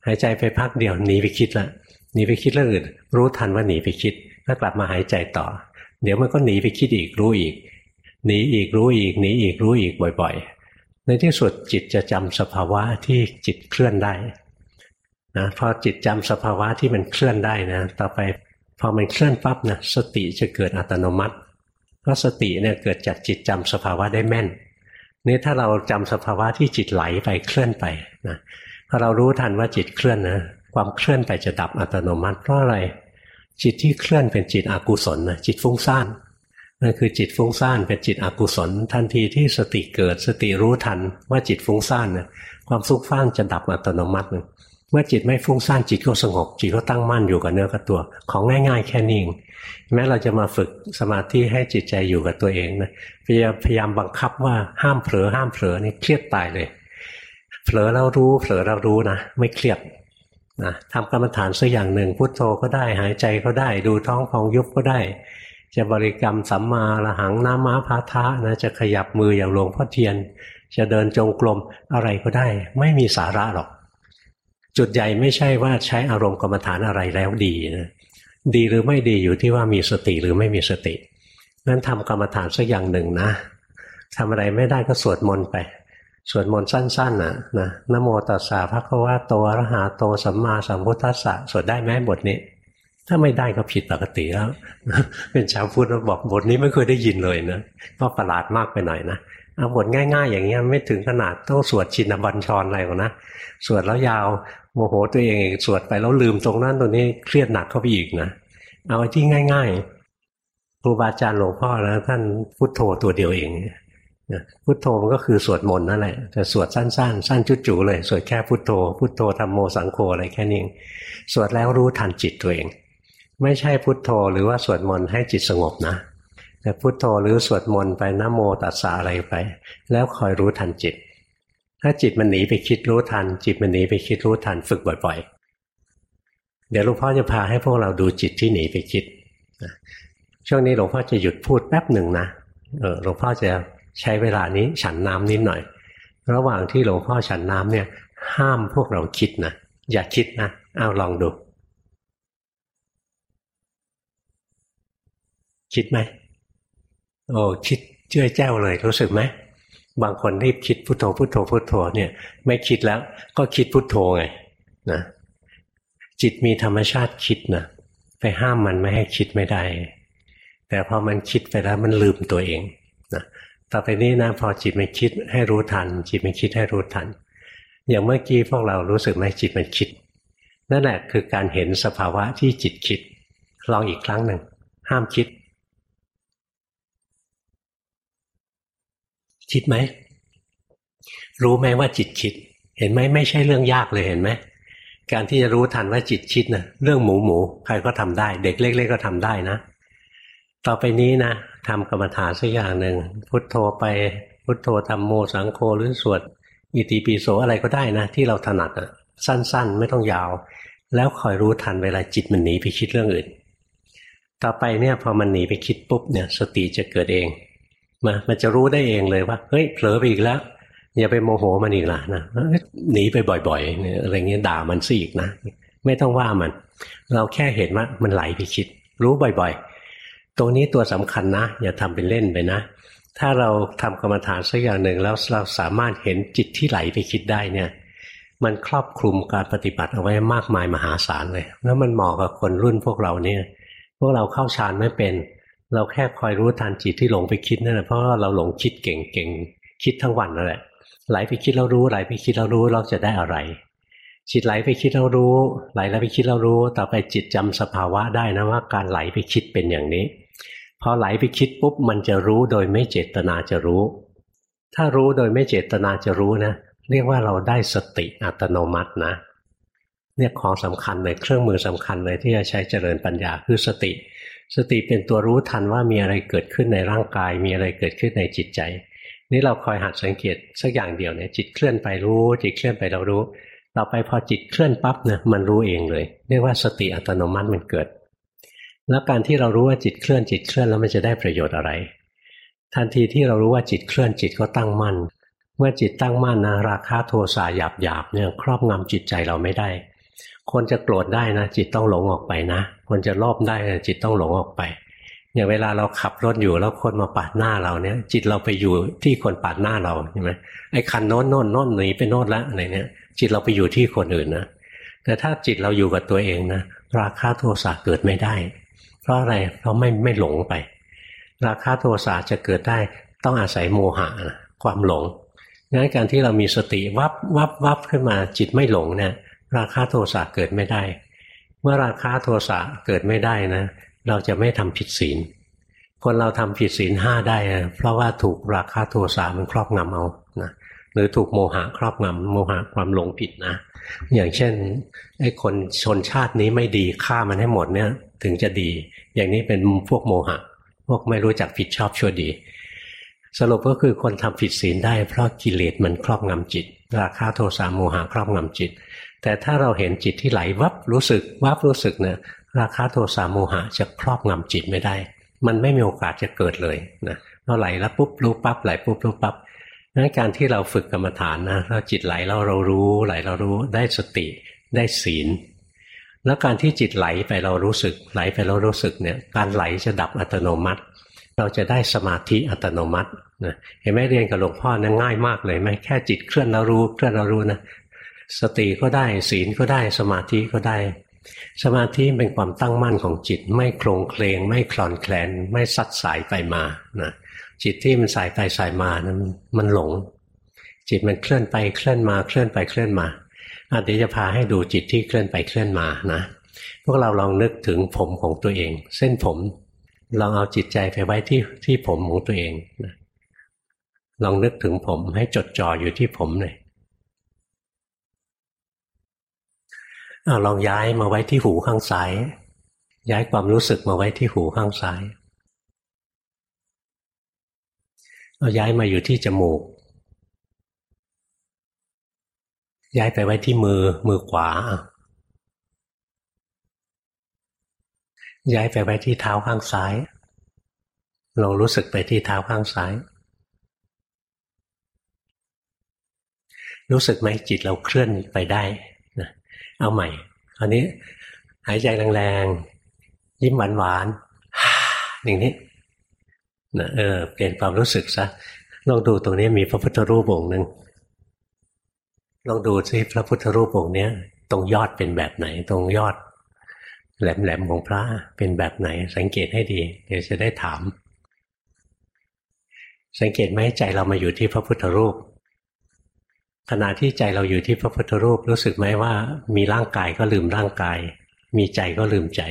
หายใจไปพักเดียวหนีไปคิดละหนีไปคิดเรื่องอื่น รู้ทันว่าหนีไปคิดก็กลับมาหายใจต่อ เดี๋ยวมันก็หนีไปคิดอีกรู้อีกหนีอีกรู้อีกหนีอีกรู้อีกบ่อย ๆ ในที่สุดจิตจะจำสภาวะที่จิตเคลื่อนได้นะพอจิตจำสภาวะที่มันเคลื่อนได้นะต่อไปพอมันเคลื่อนปั๊บนะสติจะเกิดอัตโนมัติเพราะสติเนี่ยเกิดจากจิตจำสภาวะได้แม่น นี่ถ้าเราจำสภาวะที่จิตไหลไปเคลื่อนไปนะพอเรารู้ทันว่าจิตเคลื่อนนะความเคลื่อนไปจะดับอัตโนมัติเพราะอะไร จิตที่เคลื่อนเป็นจิตอกุศลนะจิตฟุ้งซ่านนั่นคือจิตฟุ้งซ่านเป็นจิตอกุศล ทันทีที่สติเกิดสติรู้ทันว่าจิตฟุ้งซ่านนะความฟุ้งซ่านจะดับอัตโนมัติเลย เมื่อจิตไม่ฟุ้งซ่านจิตก็สงบ จิตก็ตั้งมั่นอยู่กับเนื้อกับตัว ของง่าย ๆ แค่นี้เองแม้เราจะมาฝึกสมาธิให้จิตใจอยู่กับตัวเองนะพยายามบังคับว่าห้ามเผลอห้ามเผลอนี่เครียดตายเลย เผลอเรารู้เผลอเรารู้นะไม่เครียดนะทำกรรมฐานสักอย่างหนึ่งพุทโธก็ได้หายใจก็ได้ ดูท้องของยุบก็ได้ จะบริกรรมสัมมาละหังน้ำม้าพาทะนะจะขยับมืออย่างหลวงพ่อเทียน จะเดินจงกรมอะไรก็ได้ ไม่มีสาระหรอก จุดใหญ่ไม่ใช่ว่าใช้อารมณ์กรรมฐานอะไรแล้วดีนะดีหรือไม่ดีอยู่ที่ว่ามีสติหรือไม่มีสตินั้นทำกรรมฐานสักอย่างหนึ่งนะทำอะไรไม่ได้ก็สวดมนต์ไป สวดมนต์สั้นๆนะนะนโมตัสสะพระคัมภีโตอรหาโตสัมมาสัมพุทธัสสะสวดได้ไหมบทนี้ ถ้าไม่ได้ก็ผิดปกติแล้ว เป็นชาวพุทธบอกบทนี้ไม่เคยได้ยินเลยนะก็ประหลาดมากไปหน่อยนะ เอาบทง่าย ๆ อย่างเงี้ยไม่ถึงขนาดต้องสวดชินบัญชรอะไรหรอกนะสวดแล้วยาวโมโหตัวเองสวดไปแล้วลืมตรงนั้นตรงนี้เครียดหนักเข้าไปอีกนะเอาที่ง่าย ๆ ครูบาอาจารย์หลวงพ่อแล้วท่านพุทโธตัวเดียวเองพุทโธมันก็คือสวดมนต์นั่นแหละแต่สวดสั้นๆ สั้นจุดจูเลย สวดแค่พุทโธ พุทโธธรรมโมสังโฆอะไรแค่นี้สวดแล้วรู้ทันจิตตัวเอง ไม่ใช่พุทโธหรือว่าสวดมนต์ให้จิตสงบนะ แต่พุทโธหรือสวดมนต์ไปนโมตัสสะอะไรไป แล้วคอยรู้ทันจิต ถ้าจิตมันหนีไปคิดรู้ทัน จิตมันหนีไปคิดรู้ทันฝึกบ่อย ๆ เดี๋ยวหลวงพ่อจะพาให้พวกเราดูจิตที่หนีไปคิดช่วงนี้หลวงพ่อจะหยุดพูดแป๊บหนึ่งนะเออหลวงพ่อจะใช้เวลานี้ฉันน้ำนิดหน่อย ระหว่างที่หลวงพ่อฉันน้ำเนี่ย ห้ามพวกเราคิดนะอย่าคิดนะเอาลองดู คิดไหม โอ้คิดเชื่อแจ้วเลยรู้สึกไหมบางคนรีบคิดพุโทโธพุโทโธพุโทโธเนี่ย ไม่คิดแล้ว ก็คิดพุโทโธไงนะจิตมีธรรมชาติคิดนะไปห้ามมันไม่ให้คิดไม่ได้ แต่พอมันคิดไปแล้วมันลืมตัวเองนะต่อไปนี้นะพอจิตมันคิดให้รู้ทัน จิตมันคิดให้รู้ทัน อย่างเมื่อกี้พวกเรารู้สึกไหมจิตมันคิด นั่นแหละคือการเห็นสภาวะที่จิตคิดลองอีกครั้งหนึ่งห้ามคิด คิดไหม รู้ไหมว่าจิตคิด เห็นไหมไม่ใช่เรื่องยากเลยเห็นไหมการที่จะรู้ทันว่าจิตคิดนะเรื่องหมูหมูใครก็ทำได้ เด็กเล็ก ๆ ก็ทำได้นะ ต่อไปนี้นะทำกรรมฐานสักอย่างหนึ่งพุทโธไปพุทโธธรรมโมสังโฆหรือสวดอิติปิโสอะไรก็ได้นะ ที่เราถนัดอะสั้นๆ ไม่ต้องยาว แล้วคอยรู้ทันเวลาจิตมันหนีไปคิดเรื่องอื่น ต่อไปเนี่ยพอมันหนีไปคิดปุ๊บเนี่ย สติจะเกิดเอง มามันจะรู้ได้เองเลยว่าเฮ้ยเผลอไปอีกแล้ว อย่าไปโมโหมันอีกล่ะนะหนีไปบ่อยๆอะไรเงี้ยด่ามันสิอีกนะไม่ต้องว่ามัน เราแค่เห็นว่ามันไหลไปคิด รู้บ่อยๆ ตรงนี้ตัวสำคัญนะ อย่าทำเป็นเล่นไปนะ ถ้าเราทำกรรมฐานสักอย่างหนึ่งแล้วเราสามารถเห็นจิตที่ไหลไปคิดได้เนี่ย มันครอบคลุมการปฏิบัติเอาไว้มากมายมหาศาลเลย แล้วมันเหมาะกับคนรุ่นพวกเราเนี่ย พวกเราเข้าฌานไม่เป็น เราแค่คอยรู้ทันจิตที่หลงไปคิดนั่นแหละเพราะเราหลงคิดเก่งเก่งคิดทั้งวันนั่นแหละไหลไปคิดเรารู้ไหลไปคิดเรารู้เราจะได้อะไร จิตไหลไปคิดเรารู้ ไหลแล้วไปคิดเรารู้ ต่อไปจิตจำสภาวะได้นะว่าการไหลไปคิดเป็นอย่างนี้พอไหลไปคิดปุ๊บมันจะรู้โดยไม่เจตนาจะรู้ ถ้ารู้โดยไม่เจตนาจะรู้นะเรียกว่าเราได้สติอัตโนมัตินะเนี่ยของสำคัญเลยเครื่องมือสำคัญเลยที่จะใช้เจริญปัญญาคือสติ สติเป็นตัวรู้ทันว่ามีอะไรเกิดขึ้นในร่างกาย มีอะไรเกิดขึ้นในจิตใจ นี่เราคอยหัดสังเกตสักอย่างเดียวเนี่ยจิตเคลื่อนไปรู้ จิตเคลื่อนไปเรารู้ต่อไปพอจิตเคลื่อนปั๊บเนี่ยมันรู้เองเลย เรียกว่าสติอัตโนมัติมันเกิด แล้วการที่เรารู้ว่าจิตเคลื่อนจิตเคลื่อนแล้วมันจะได้ประโยชน์อะไร ทันทีที่เรารู้ว่าจิตเคลื่อนจิตก็ตั้งมั่น เมื่อจิตตั้งมั่นนะราคาโทสะหยาบหยาบเนี่ยครอบงำจิตใจเราไม่ได้ คนจะโกรธได้นะ จิตต้องหลงออกไปนะ คนจะโลภได้นะจิตต้องหลงออกไป อย่างเวลาเราขับรถอยู่แล้วคนมาปาดหน้าเราเนี่ย จิตเราไปอยู่ที่คนปาดหน้าเราใช่ไหมไอ้คันโน้นโน้นโน้นหนีไปโน้นละอะไรเนี่ย จิตเราไปอยู่ที่คนอื่นนะแต่ถ้าจิตเราอยู่กับตัวเองนะราคาโทสะเกิดไม่ได้ เพราะอะไรเพราะไม่ไม่หลงไป ราคาโทสะจะเกิดได้ต้องอาศัยโมหะนะความหลงงั้นการที่เรามีสติวับวับวับขึ้นมาจิตไม่หลงเนี่ย ราคาโทสะเกิดไม่ได้ เมื่อราคาโทสะเกิดไม่ได้นะ เราจะไม่ทำผิดศีล คนเราทำผิดศีลห้าได้เพราะว่าถูกราคาโทสะมันครอบงำเอานะหรือถูกโมหะครอบงำโมหะความหลงผิดนะ อย่างเช่นไอ้คนชนชาตินี้ไม่ดีฆ่ามันให้หมดเนี่ย ถึงจะดี อย่างนี้เป็นพวกโมหะ พวกไม่รู้จักผิดชอบชั่วดี สรุปก็คือคนทำผิดศีลได้ เพราะกิเลสมันครอบงำจิต ราคาโทสะโมหะครอบงำจิต แต่ถ้าเราเห็นจิตที่ไหลวับรู้สึกวับรู้สึกเนี่ยราคะโทสะโมหะจะครอบงำจิตไม่ได้ มันไม่มีโอกาสจะเกิดเลยนะเราไหลแล้วปุ๊บรู้ปั๊บไหลปุ๊บรู้ปั๊บนั้นการที่เราฝึกกรรมฐานนะเราจิตไหลเราเรารู้ไหลเรารู้ได้สติได้ศีล แล้วการที่จิตไหลไปเรารู้สึก ไหลไปเรารู้สึกเนี่ยการไหลจะดับอัตโนมัติ เราจะได้สมาธิอัตโนมัตินะเห็นไหมเรียนกับหลวงพ่อนะง่ายมากเลยไหมแค่จิตเคลื่อนเรารู้เคลื่อนเรารู้นะ สติก็ได้ศีลก็ได้สมาธิก็ได้ สมาธิเป็นความตั้งมั่นของจิต ไม่โครงเคลง ไม่คลอนแคลน ไม่สัดสายไปมานะจิตที่มันสายไปสายมานั้นมันหลง จิตมันเคลื่อนไปเคลื่อนมาเคลื่อนไปเคลื่อนมาอาเดี๋ยวจะพาให้ดูจิตที่เคลื่อนไปเคลื่อนมานะพวกเราลองนึกถึงผมของตัวเอง เส้นผม ลองเอาจิตใจไปไว้ที่ที่ผมของตัวเองนะลองนึกถึงผมให้จดจ่ออยู่ที่ผมเลย เอาลองย้ายมาไว้ที่หูข้างซ้าย ย้ายความรู้สึกมาไว้ที่หูข้างซ้าย เอาย้ายมาอยู่ที่จมูก ย้ายไปไว้ที่มือมือขวา ย้ายไปไว้ที่เท้าข้างซ้ายลองรู้สึกไปที่เท้าข้างซ้าย รู้สึกไหมจิตเราเคลื่อนไปได้ เอาใหม่คราวนี้หายใจแรงๆ ยิ้มหวานๆอย่างนี้นะเออเปลี่ยนความรู้สึกซะลองดูตรงนี้มีพระพุทธรูปองค์หนึ่งลองดูซิพระพุทธรูปองค์นี้ตรงยอดเป็นแบบไหน ตรงยอด แหลมๆของพระเป็นแบบไหน สังเกตให้ดี เดี๋ยวจะได้ถาม สังเกตไหมใจเรามาอยู่ที่พระพุทธรูป ขณะที่ใจเราอยู่ที่พระพุทธรูปรู้สึกไหมว่า มีร่างกายก็ลืมร่างกาย มีใจก็ลืมใจ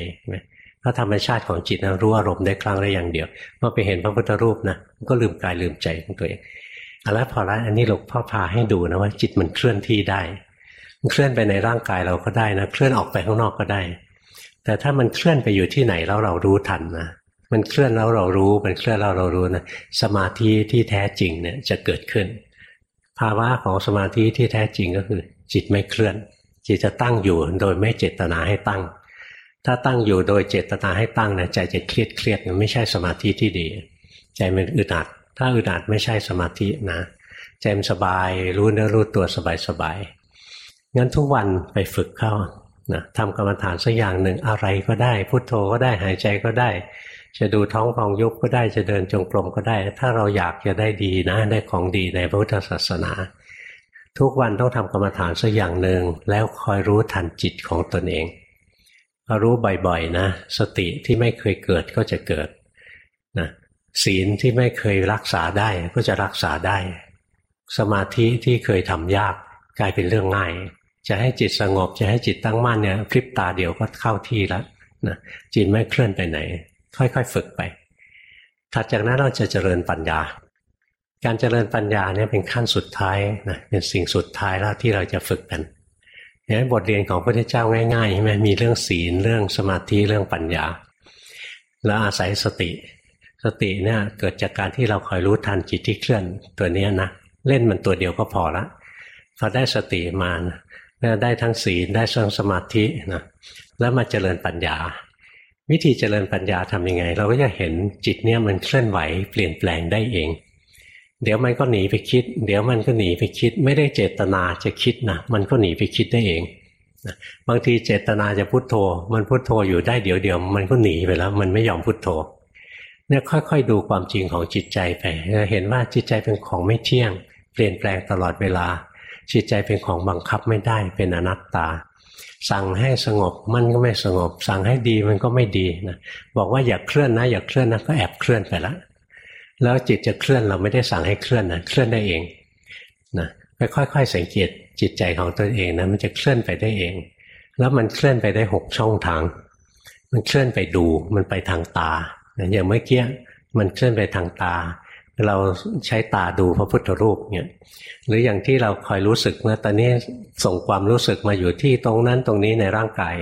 เพราะธรรมชาติของจิตนะรู้อารมณ์ได้ครั้งละอย่างเดียวเมื่อไปเห็นพระพุทธรูปนะก็ลืมกายลืมใจของตัวเองเอาละพอละอันนี้หลวงพ่อพาให้ดูนะว่า จิตมันเคลื่อนที่ได้มันเคลื่อนไปในร่างกายเราก็ได้นะเคลื่อนออกไปข้างนอกก็ได้ แต่ถ้ามันเคลื่อนไปอยู่ที่ไหนแล้วเรารู้ทันนะมันเคลื่อนแล้วเรารู้ มันเคลื่อนแล้วเรารู้นะสมาธิที่แท้จริงเนี่ยจะเกิดขึ้น ภาวะของสมาธิที่แท้จริงก็คือ จิตไม่เคลื่อน จิตจะตั้งอยู่โดยไม่เจตนาให้ตั้ง ถ้าตั้งอยู่โดยเจตนาให้ตั้งนะใจจะเครียดเครียดไม่ใช่สมาธิที่ดี ใจมันอึดอัด ถ้าอึดอัดไม่ใช่สมาธินะใจมันสบายรู้เนื้อรู้ตัวสบายสบายงั้นทุกวันไปฝึกเข้านะทำกรรมฐานสักอย่างหนึ่งอะไรก็ได้ พุโทโธก็ได้หายใจก็ได้ จะดูท้องฟองยุบก็ได้จะเดินจงกรมก็ได้ ถ้าเราอยากจะได้ดีนะ ได้ของดีในพระพุทธศาสนา ทุกวันต้องทำกรรมฐานสักอย่างหนึ่งแล้วคอยรู้ทันจิตของตนเองพอรู้บ่อยๆนะ สติที่ไม่เคยเกิดก็จะเกิดนะศีลที่ไม่เคยรักษาได้ก็จะรักษาได้ สมาธิที่เคยทำยากกลายเป็นเรื่องง่าย จะให้จิตสงบจะให้จิตตั้งมั่นเนี่ยพริบตาเดียวก็เข้าที่แล้วนะจิตไม่เคลื่อนไปไหน ค่อยๆ ฝึกไป ถัดจากนั้นเราจะเจริญปัญญา การเจริญปัญญาเนี่ยเป็นขั้นสุดท้ายนะเป็นสิ่งสุดท้ายแล้วที่เราจะฝึกกันเนี่ยบทเรียนของพระพุทธเจ้าง่ายๆใช่ไหมมีเรื่องศีลเรื่องสมาธิเรื่องปัญญา แล้วอาศัยสติ สติเนี่ยเกิดจากการที่เราคอยรู้ทันจิตที่เคลื่อนตัวนี้นะเล่นมันตัวเดียวก็พอละพอได้สติมาได้ทั้งศีลได้ทั้งสมาธินะแล้วมาเจริญปัญญา วิธีเจริญปัญญาทำยังไง เราก็จะเห็นจิตเนี่ยมันเคลื่อนไหวเปลี่ยนแปลงได้เอง เดี๋ยวมันก็หนีไปคิด เดี๋ยวมันก็หนีไปคิด ไม่ได้เจตนาจะคิดนะมันก็หนีไปคิดได้เองบางทีเจตนาจะพุโทโธ มันพุโทโธอยู่ได้เดี๋ยวเดียวมันก็หนีไปแล้ว มันไม่ยอมพุโทโธเนี่ยค่อยๆดูความจริงของจิตใจไปเห็นว่าจิตใจเป็นของไม่เที่ยง เปลี่ยนแปลงตลอดเวลา จิตใจเป็นของบังคับไม่ได้เป็นอนัตตา สั่งให้สงบมันก็ไม่สงบ สั่งให้ดีมันก็ไม่ดีนะบอกว่าอย่าเคลื่อนนะ อย่าเคลื่อนนะก็แอบเคลื่อนไปแล้วแล้วจิตจะเคลื่อนเราไม่ได้สั่งให้เคลื่อนนะเคลื่อนได้เองนะไปค่อยๆสังเกตจิตใจของตัวเองนะมันจะเคลื่อนไปได้เอง แล้วมันเคลื่อนไปได้หกช่องทาง มันเคลื่อนไปดูมันไปทางตาอย่างเมื่อกี้มันเคลื่อนไปทางตา เราใช้ตาดูพระพุทธรูปเนี่ยหรืออย่างที่เราคอยรู้สึกเมื่อตอนนี้ส่งความรู้สึกมาอยู่ที่ตรงนั้นตรงนี้ในร่างกาย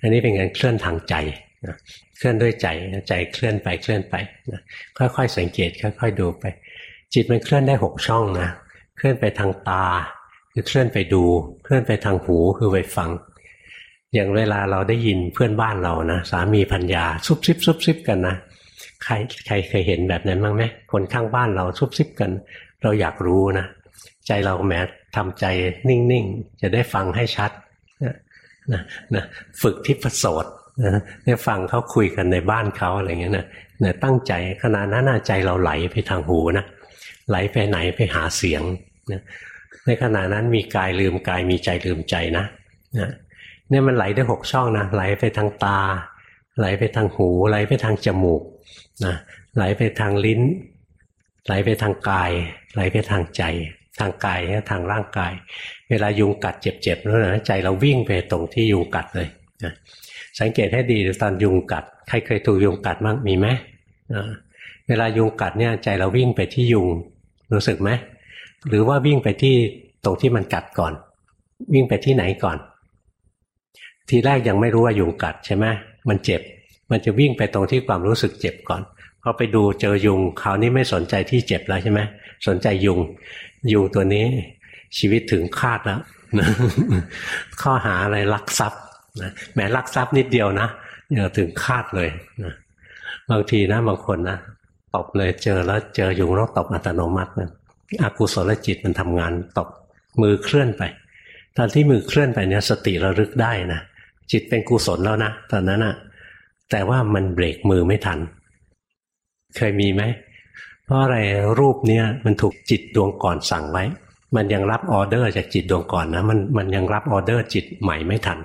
อันนี้เป็นการเคลื่อนทางใจนะเคลื่อนด้วยใจใจเคลื่อนไปเคลื่อนไปนะค่อยๆสังเกตค่อยๆดูไป จิตมันเคลื่อนได้หกช่องนะเคลื่อนไปทางตา คือเคลื่อนไปดู เคลื่อนไปทางหูคือไปฟัง อย่างเวลาเราได้ยินเพื่อนบ้านเรานะสามีพัญญาซุบซิบซุบซิบกันนะ ใครใครเคยเห็นแบบนั้นบ้างไหมคนข้างบ้านเราซุบซิบกัน เราอยากรู้นะ ใจเราแหม้ทำใจนิ่งๆ จะได้ฟังให้ชัดนะนะฝึกทิพโสดนะได้ฟังเขาคุยกันในบ้านเขาอะไรเงี้ยนะนะตั้งใจขณะนั้นใจเราไหลไปทางหูนะไหลไปไหนไปหาเสียงนะในขณะนั้นมีกายลืมกายมีใจลืมใจนะนะเนี่ยมันไหลได้หกช่องนะไหลไปทางตา ไหลไปทางหู ไหลไปทางจมูก นะไหลไปทางลิ้น ไหลไปทางกาย ไหลไปทางใจ ทางกายทางร่างกาย เวลายุงกัดเจ็บๆแล้วนะใจเราวิ่งไปตรงที่ยุงกัดเลยนะสังเกตให้ดีตอนยุงกัด ใครเคยถูกยุงกัดบ้างมีไหมเวลายุงกัดเนี่ยใจเราวิ่งไปที่ยุงรู้สึกไหมหรือว่าวิ่งไปที่ตรงที่มันกัดก่อน วิ่งไปที่ไหนก่อน ทีแรกยังไม่รู้ว่ายุงกัดใช่ไหมมันเจ็บ มันจะวิ่งไปตรงที่ความรู้สึกเจ็บก่อนพอไปดูเจอยุงคราวนี้ไม่สนใจที่เจ็บแล้วใช่ไหมสนใจยุง ยุงตัวนี้ ชีวิตถึงคาดแล้วข้อหาอะไรลักทรัพย์แหมลักทรัพย์นิดเดียวนะเนี่ยถึงคาดเลยนะบางทีนะบางคนนะตบเลยเจอแล้วเจอยุงแล้วตบอัตโนมัตินะอกุศลจิตมันทำงานตบมือเคลื่อนไป ตอนที่มือเคลื่อนไปเนี่ยสติระลึกได้นะจิตเป็นกุศลแล้วนะตอนนั้นอะ แต่ว่ามันเบรกมือไม่ทัน เคยมีไหม เพราะอะไรรูปเนี้ยมันถูกจิตดวงก่อนสั่งไว้ มันยังรับออเดอร์จากจิตดวงก่อนนะ มันมันยังรับออเดอร์จิตใหม่ไม่ทัน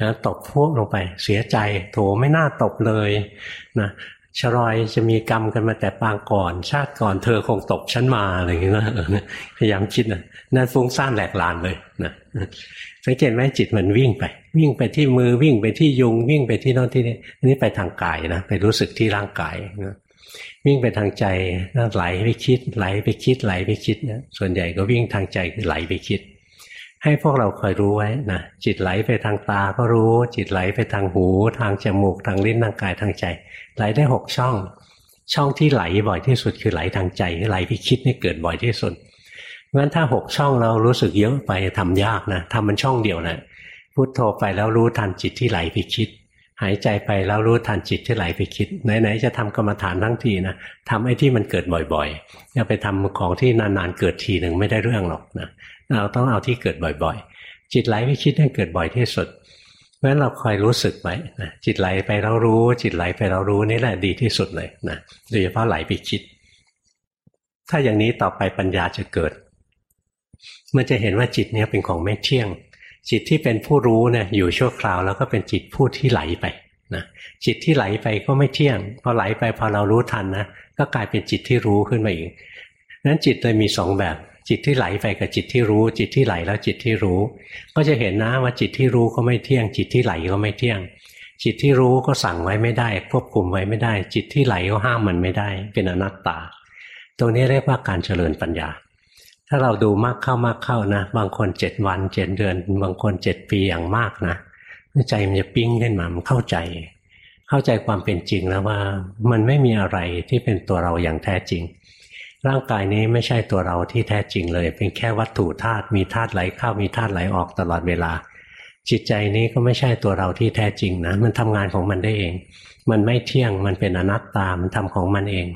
นะตบพวกลงไปเสียใจ โถไม่น่าตบเลยนะ ชรอยจะมีกรรมกันมาแต่ปางก่อน ชาติก่อนเธอคงตกฉันมาอะไรอย่างเงี้ยนะพยายามคิดนะนั่นฟุ้งซ่านแหลกลานเลยนะสังเกตไหมจิตมันวิ่งไป วิ่งไปที่มือวิ่งไปที่ยุง วิ่งไปที่โน่นที่นี่อันนี้ไปทางกายนะไปรู้สึกที่ร่างกายนะวิ่งไปทางใจไหลไปคิดไหลไปคิดไหลไปคิดนะส่วนใหญ่ก็วิ่งทางใจคือไหลไปคิด ให้พวกเราคอยรู้ไว้นะจิตไหลไปทางตาก็รู้ จิตไหลไปทางหู ทางจมูกทางลิ้นทางกายทางใจ ไหลได้หกช่อง ช่องที่ไหลบ่อยที่สุดคือไหลทางใจไหลไปคิดนี่เกิดบ่อยที่สุดเพราะฉะนั้นถ้าหกช่องเรารู้สึกเยอะไปทำยากนะทำมันช่องเดียวนะพุโทโธไปแล้วรู้ทันจิตที่ไหลไปคิด หายใจไปแล้วรู้ทันจิตที่ไหลไปคิดไหนๆจะทำกรรมฐานทั้งทีนะทำไอ้ที่มันเกิดบ่อยๆอย่าไปทำของที่นานๆเกิดทีหนึ่งไม่ได้เรื่องหรอกนะ เราต้องเอาที่เกิดบ่อยๆ จิตไหลไปคิดให้เกิดบ่อยที่สุด เพราะฉะนั้นเราคอยรู้สึกไว้นะจิตไหลไปเรารู้ จิตไหลไปเรารู้นี่แหละดีที่สุดเลยนะโดยเฉพาะไหลไปคิด ถ้าอย่างนี้ต่อไปปัญญาจะเกิด มันจะเห็นว่าจิตเนี้ยเป็นของไม่เที่ยง จิตที่เป็นผู้รู้เนี่ยอยู่ชั่วคราว แล้วก็เป็นจิตผู้ที่ไหลไปนะจิตที่ไหลไปก็ไม่เที่ยง พอไหลไปพอเรารู้ทันนะก็กลายเป็นจิตที่รู้ขึ้นมาอีกนั้นจิตเลยมีสองแบบ จิตที่ไหลไปกับจิตที่รู้ จิตที่ไหลแล้วจิตที่รู้ ก็จะเห็นนะว่าจิตที่รู้ก็ไม่เที่ยง จิตที่ไหลก็ไม่เที่ยง จิตที่รู้ก็สั่งไว้ไม่ได้ ควบคุมไว้ไม่ได้ จิตที่ไหลก็ห้ามมันไม่ได้ เป็นอนัตตา ตรงนี้เรียกว่าการเจริญปัญญา ถ้าเราดูมากเข้ามากเข้านะ บางคนเจ็ดวันเจ็ดเดือน บางคนเจ็ดปีอย่างมากนะใจมันจะปิ้งขึ้นมามันเข้าใจ เข้าใจความเป็นจริงแล้วว่า มันไม่มีอะไรที่เป็นตัวเราอย่างแท้จริง ร่างกายนี้ไม่ใช่ตัวเราที่แท้จริงเลย เป็นแค่วัตถุธาตุมีธาตุไหลเข้ามีธาตุไหลออกตลอดเวลา จิตใจนี้ก็ไม่ใช่ตัวเราที่แท้จริงนะมันทำงานของมันได้เอง มันไม่เที่ยงมันเป็นอนัตตามันทำของมันเอง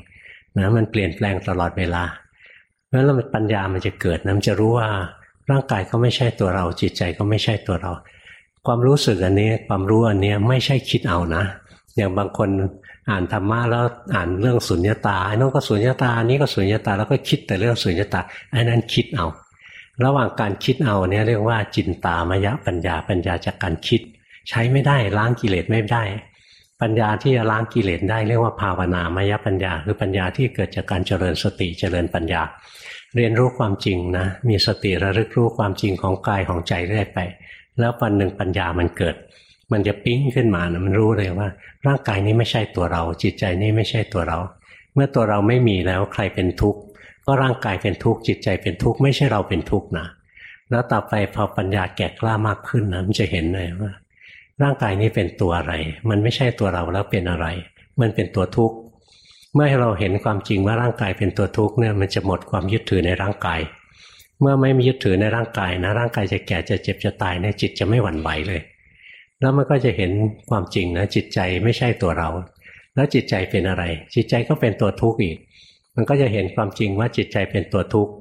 นะมันเปลี่ยนแปลงตลอดเวลาแล้วปัญญามันจะเกิดนะมันจะรู้ว่าร่างกายก็ไม่ใช่ตัวเรา จิตใจก็ไม่ใช่ตัวเรา ความรู้สึกอันนี้ความรู้อันนี้ไม่ใช่คิดเอานะอย่างบางคน อ่านธรรมะแล้วอ่านเรื่องสุญญตาไอ้นั่นก็สุญญตานี้ก็สุญญตาแล้วก็คิดแต่เรื่องสุญญตาไอ้นั้นคิดเอา ระหว่างการคิดเอาเนี่ยเรียกว่าจินตามยะปัญญาปัญญาจากการคิด ใช้ไม่ได้ล้างกิเลสไม่ได้ ปัญญาที่จะล้างกิเลสได้เรียกว่าภาวนามยปัญญา คือปัญญาที่เกิดจากการเจริญสติเจริญปัญญา เรียนรู้ความจริงนะมีสติระลึกรู้ความจริงของกายของใจเรื่อยไป แล้ววันหนึ่งปัญญามันเกิด มันจะปิ้งขึ้นมานะมันรู้เลยว่า ร่างกายนี้ไม่ใช่ตัวเรา จิตใจนี้ไม่ใช่ตัวเรา เมื่อตัวเราไม่มีแล้วใครเป็นทุกข์ก็ร่างกายเป็นทุกข์จิตใจเป็นทุกข์ไม่ใช่เราเป็นทุกข์นะแล้วต่อไปพอปัญญาแก่กล้ามากขึ้นนะมันจะเห็นเลยว่า ร่างกายนี้เป็นตัวอะไร มันไม่ใช่ตัวเราแล้วเป็นอะไร มันเป็นตัวทุกข์เมื่อเราเห็นความจริงว่าร่างกายเป็นตัวทุกข์เนี่ยมันจะหมดความยึดถือในร่างกาย เมื่อไม่มียึดถือในร่างกายนะ ร่างกายจะแก่จะเจ็บจะตายเนี่ยจิตจะไม่หวั่นไหวเลย แล้วมันก็จะเห็นความจริงนะจิตใจไม่ใช่ตัวเรา แล้วจิตใจเป็นอะไร จิตใจก็เป็นตัวทุกข์อีก มันก็จะเห็นความจริงว่าจิตใจเป็นตัวทุกข์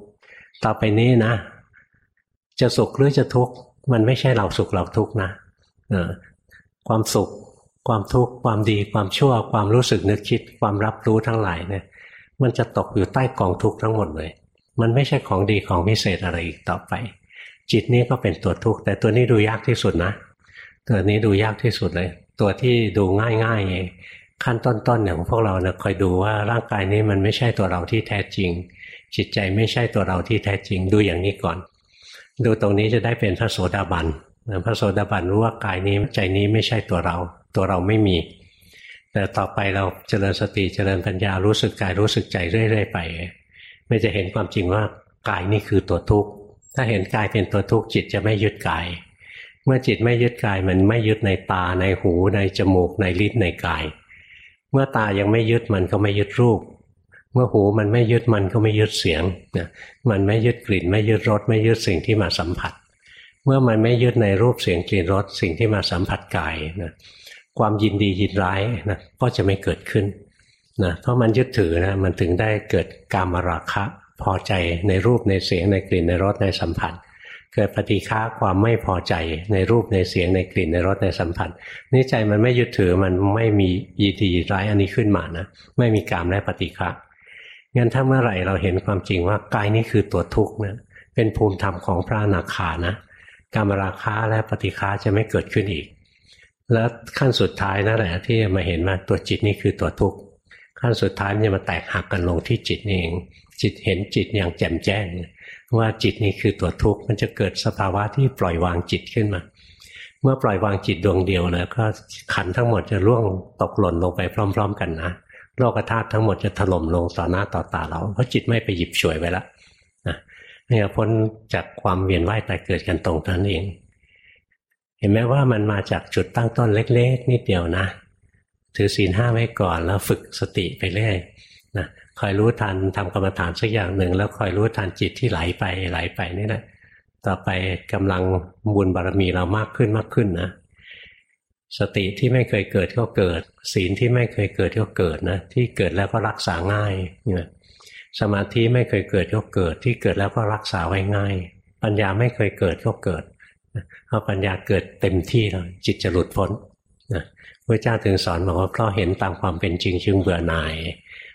ต่อไปนี้นะ จะสุขหรือจะทุกข์มันไม่ใช่เราสุขเราทุกข์นะความสุข ความทุกข์ความดีความชั่ว ความรู้สึกนึกคิด ความรับรู้ทั้งหลายเนี่ยมันจะตกอยู่ใต้กองทุกข์ทั้งหมดเลย มันไม่ใช่ของดีของพิเศษอะไรอีกต่อไป จิตนี้ก็เป็นตัวทุกข์แต่ตัวนี้ดูยากที่สุดนะ ตัวนี้ดูยากที่สุดเลย ตัวที่ดูง่ายๆขั้นต้นๆอย่างพวกเราเนะคอยดูว่าร่างกายนี้มันไม่ใช่ตัวเราที่แท้จริง จิตใจไม่ใช่ตัวเราที่แท้จริง ดูอย่างนี้ก่อน ดูตรงนี้จะได้เป็นพระโสดาบันพระโสดาบันรู้ว่ากายนี้ใจนี้ไม่ใช่ตัวเรา ตัวเราไม่มี แต่ต่อไปเราเจริญสติเจริญปัญญารู้สึกกายรู้สึกใจเรื่อยๆไปไม่จะเห็นความจริงว่ากายนี่คือตัวทุกข์ถ้าเห็นกายเป็นตัวทุกข์จิตจะไม่ยึดกาย เมื่อจิตไม่ยึดกายมันไม่ยึดในตาในหูในจมูกในลิ้นในกาย เมื่อตายังไม่ยึดมันก็ไม่ยึดรูป เมื่อหูมันไม่ยึดมันก็ไม่ยึดเสียงนะมันไม่ยึดกลิ่น ไม่ยึดรสไม่ยึดสิ่งที่มาสัมผัส เมื่อมันไม่ยึดในรูปเสียงกลิ่นรสสิ่งที่มาสัมผัสกายนะความยินดียินร้ายนะก็จะไม่เกิดขึ้นนะเพราะมันยึดถือนะมันถึงได้เกิดกามราคะ พอใจในรูปในเสียงในกลิ่นในรสในสัมผัสเเกิดปฏิฆาความไม่พอใจในรูปในเสียงในกลิ่นในรสในสัมผัสนี่ใจมันไม่ยึดถือมันไม่มียินดียินร้ายอันนี้ขึ้นมานะไม่มีกามและปฏิฆางั้นถ้าเมื่อไหร่เราเห็นความจริงว่ากายนี้คือตัวทุกข์นะเป็นภูมิธรรมของพระอนาคานะกามราคะและปฏิฆาจะไม่เกิดขึ้นอีก แล้วขั้นสุดท้ายนั่นแหละที่มาเห็นว่าตัวจิตนี่คือตัวทุกข์ขั้นสุดท้ายมันจะมาแตกหักกันลงที่จิตเอง จิตเห็นจิตอย่างแจ่มแจ้ง ว่าจิตนี่คือตัวทุกข์มันจะเกิดสภาวะที่ปล่อยวางจิตขึ้นมา เมื่อปล่อยวางจิตดวงเดียวแล้วก็ขันทั้งหมดจะร่วงตกหล่นลงไปพร้อม ๆ กันนะโลกธาตุทั้งหมดจะถล่มลงต่อหน้าต่อตาเราเพราะจิตไม่ไปหยิบฉวยไว้แล้วนะนี่พ้นจากความเวียนว่ายตายเกิดกันตรงนั้นเอง เห็นไหมว่ามันมาจากจุดตั้งต้นเล็ก ๆ นิดเดียวนะ ถือศีลห้าไว้ก่อนแล้วฝึกสติไปเรื่อยนะ คอยรู้ทันทำกรรมฐานสักอย่างหนึ่ง แล้วคอยรู้ทันจิตที่ไหลไปไหลไปนี่แหละต่อไปกำลังบุญบารมีเรามากขึ้นมากขึ้นนะสติที่ไม่เคยเกิดก็เกิด ศีลที่ไม่เคยเกิดก็เกิดนะที่เกิดแล้วก็รักษาง่ายเนี่ยสมาธิไม่เคยเกิดก็เกิด ที่เกิดแล้วก็รักษาไว้ง่าย ปัญญาไม่เคยเกิดก็เกิดพอปัญญาเกิดเต็มที่แล้วจิตจะหลุดพ้นนะพระเจ้าถึงสอนบอกว่าเพราะเห็นตามความเป็นจริงจึงเบื่อหน่าย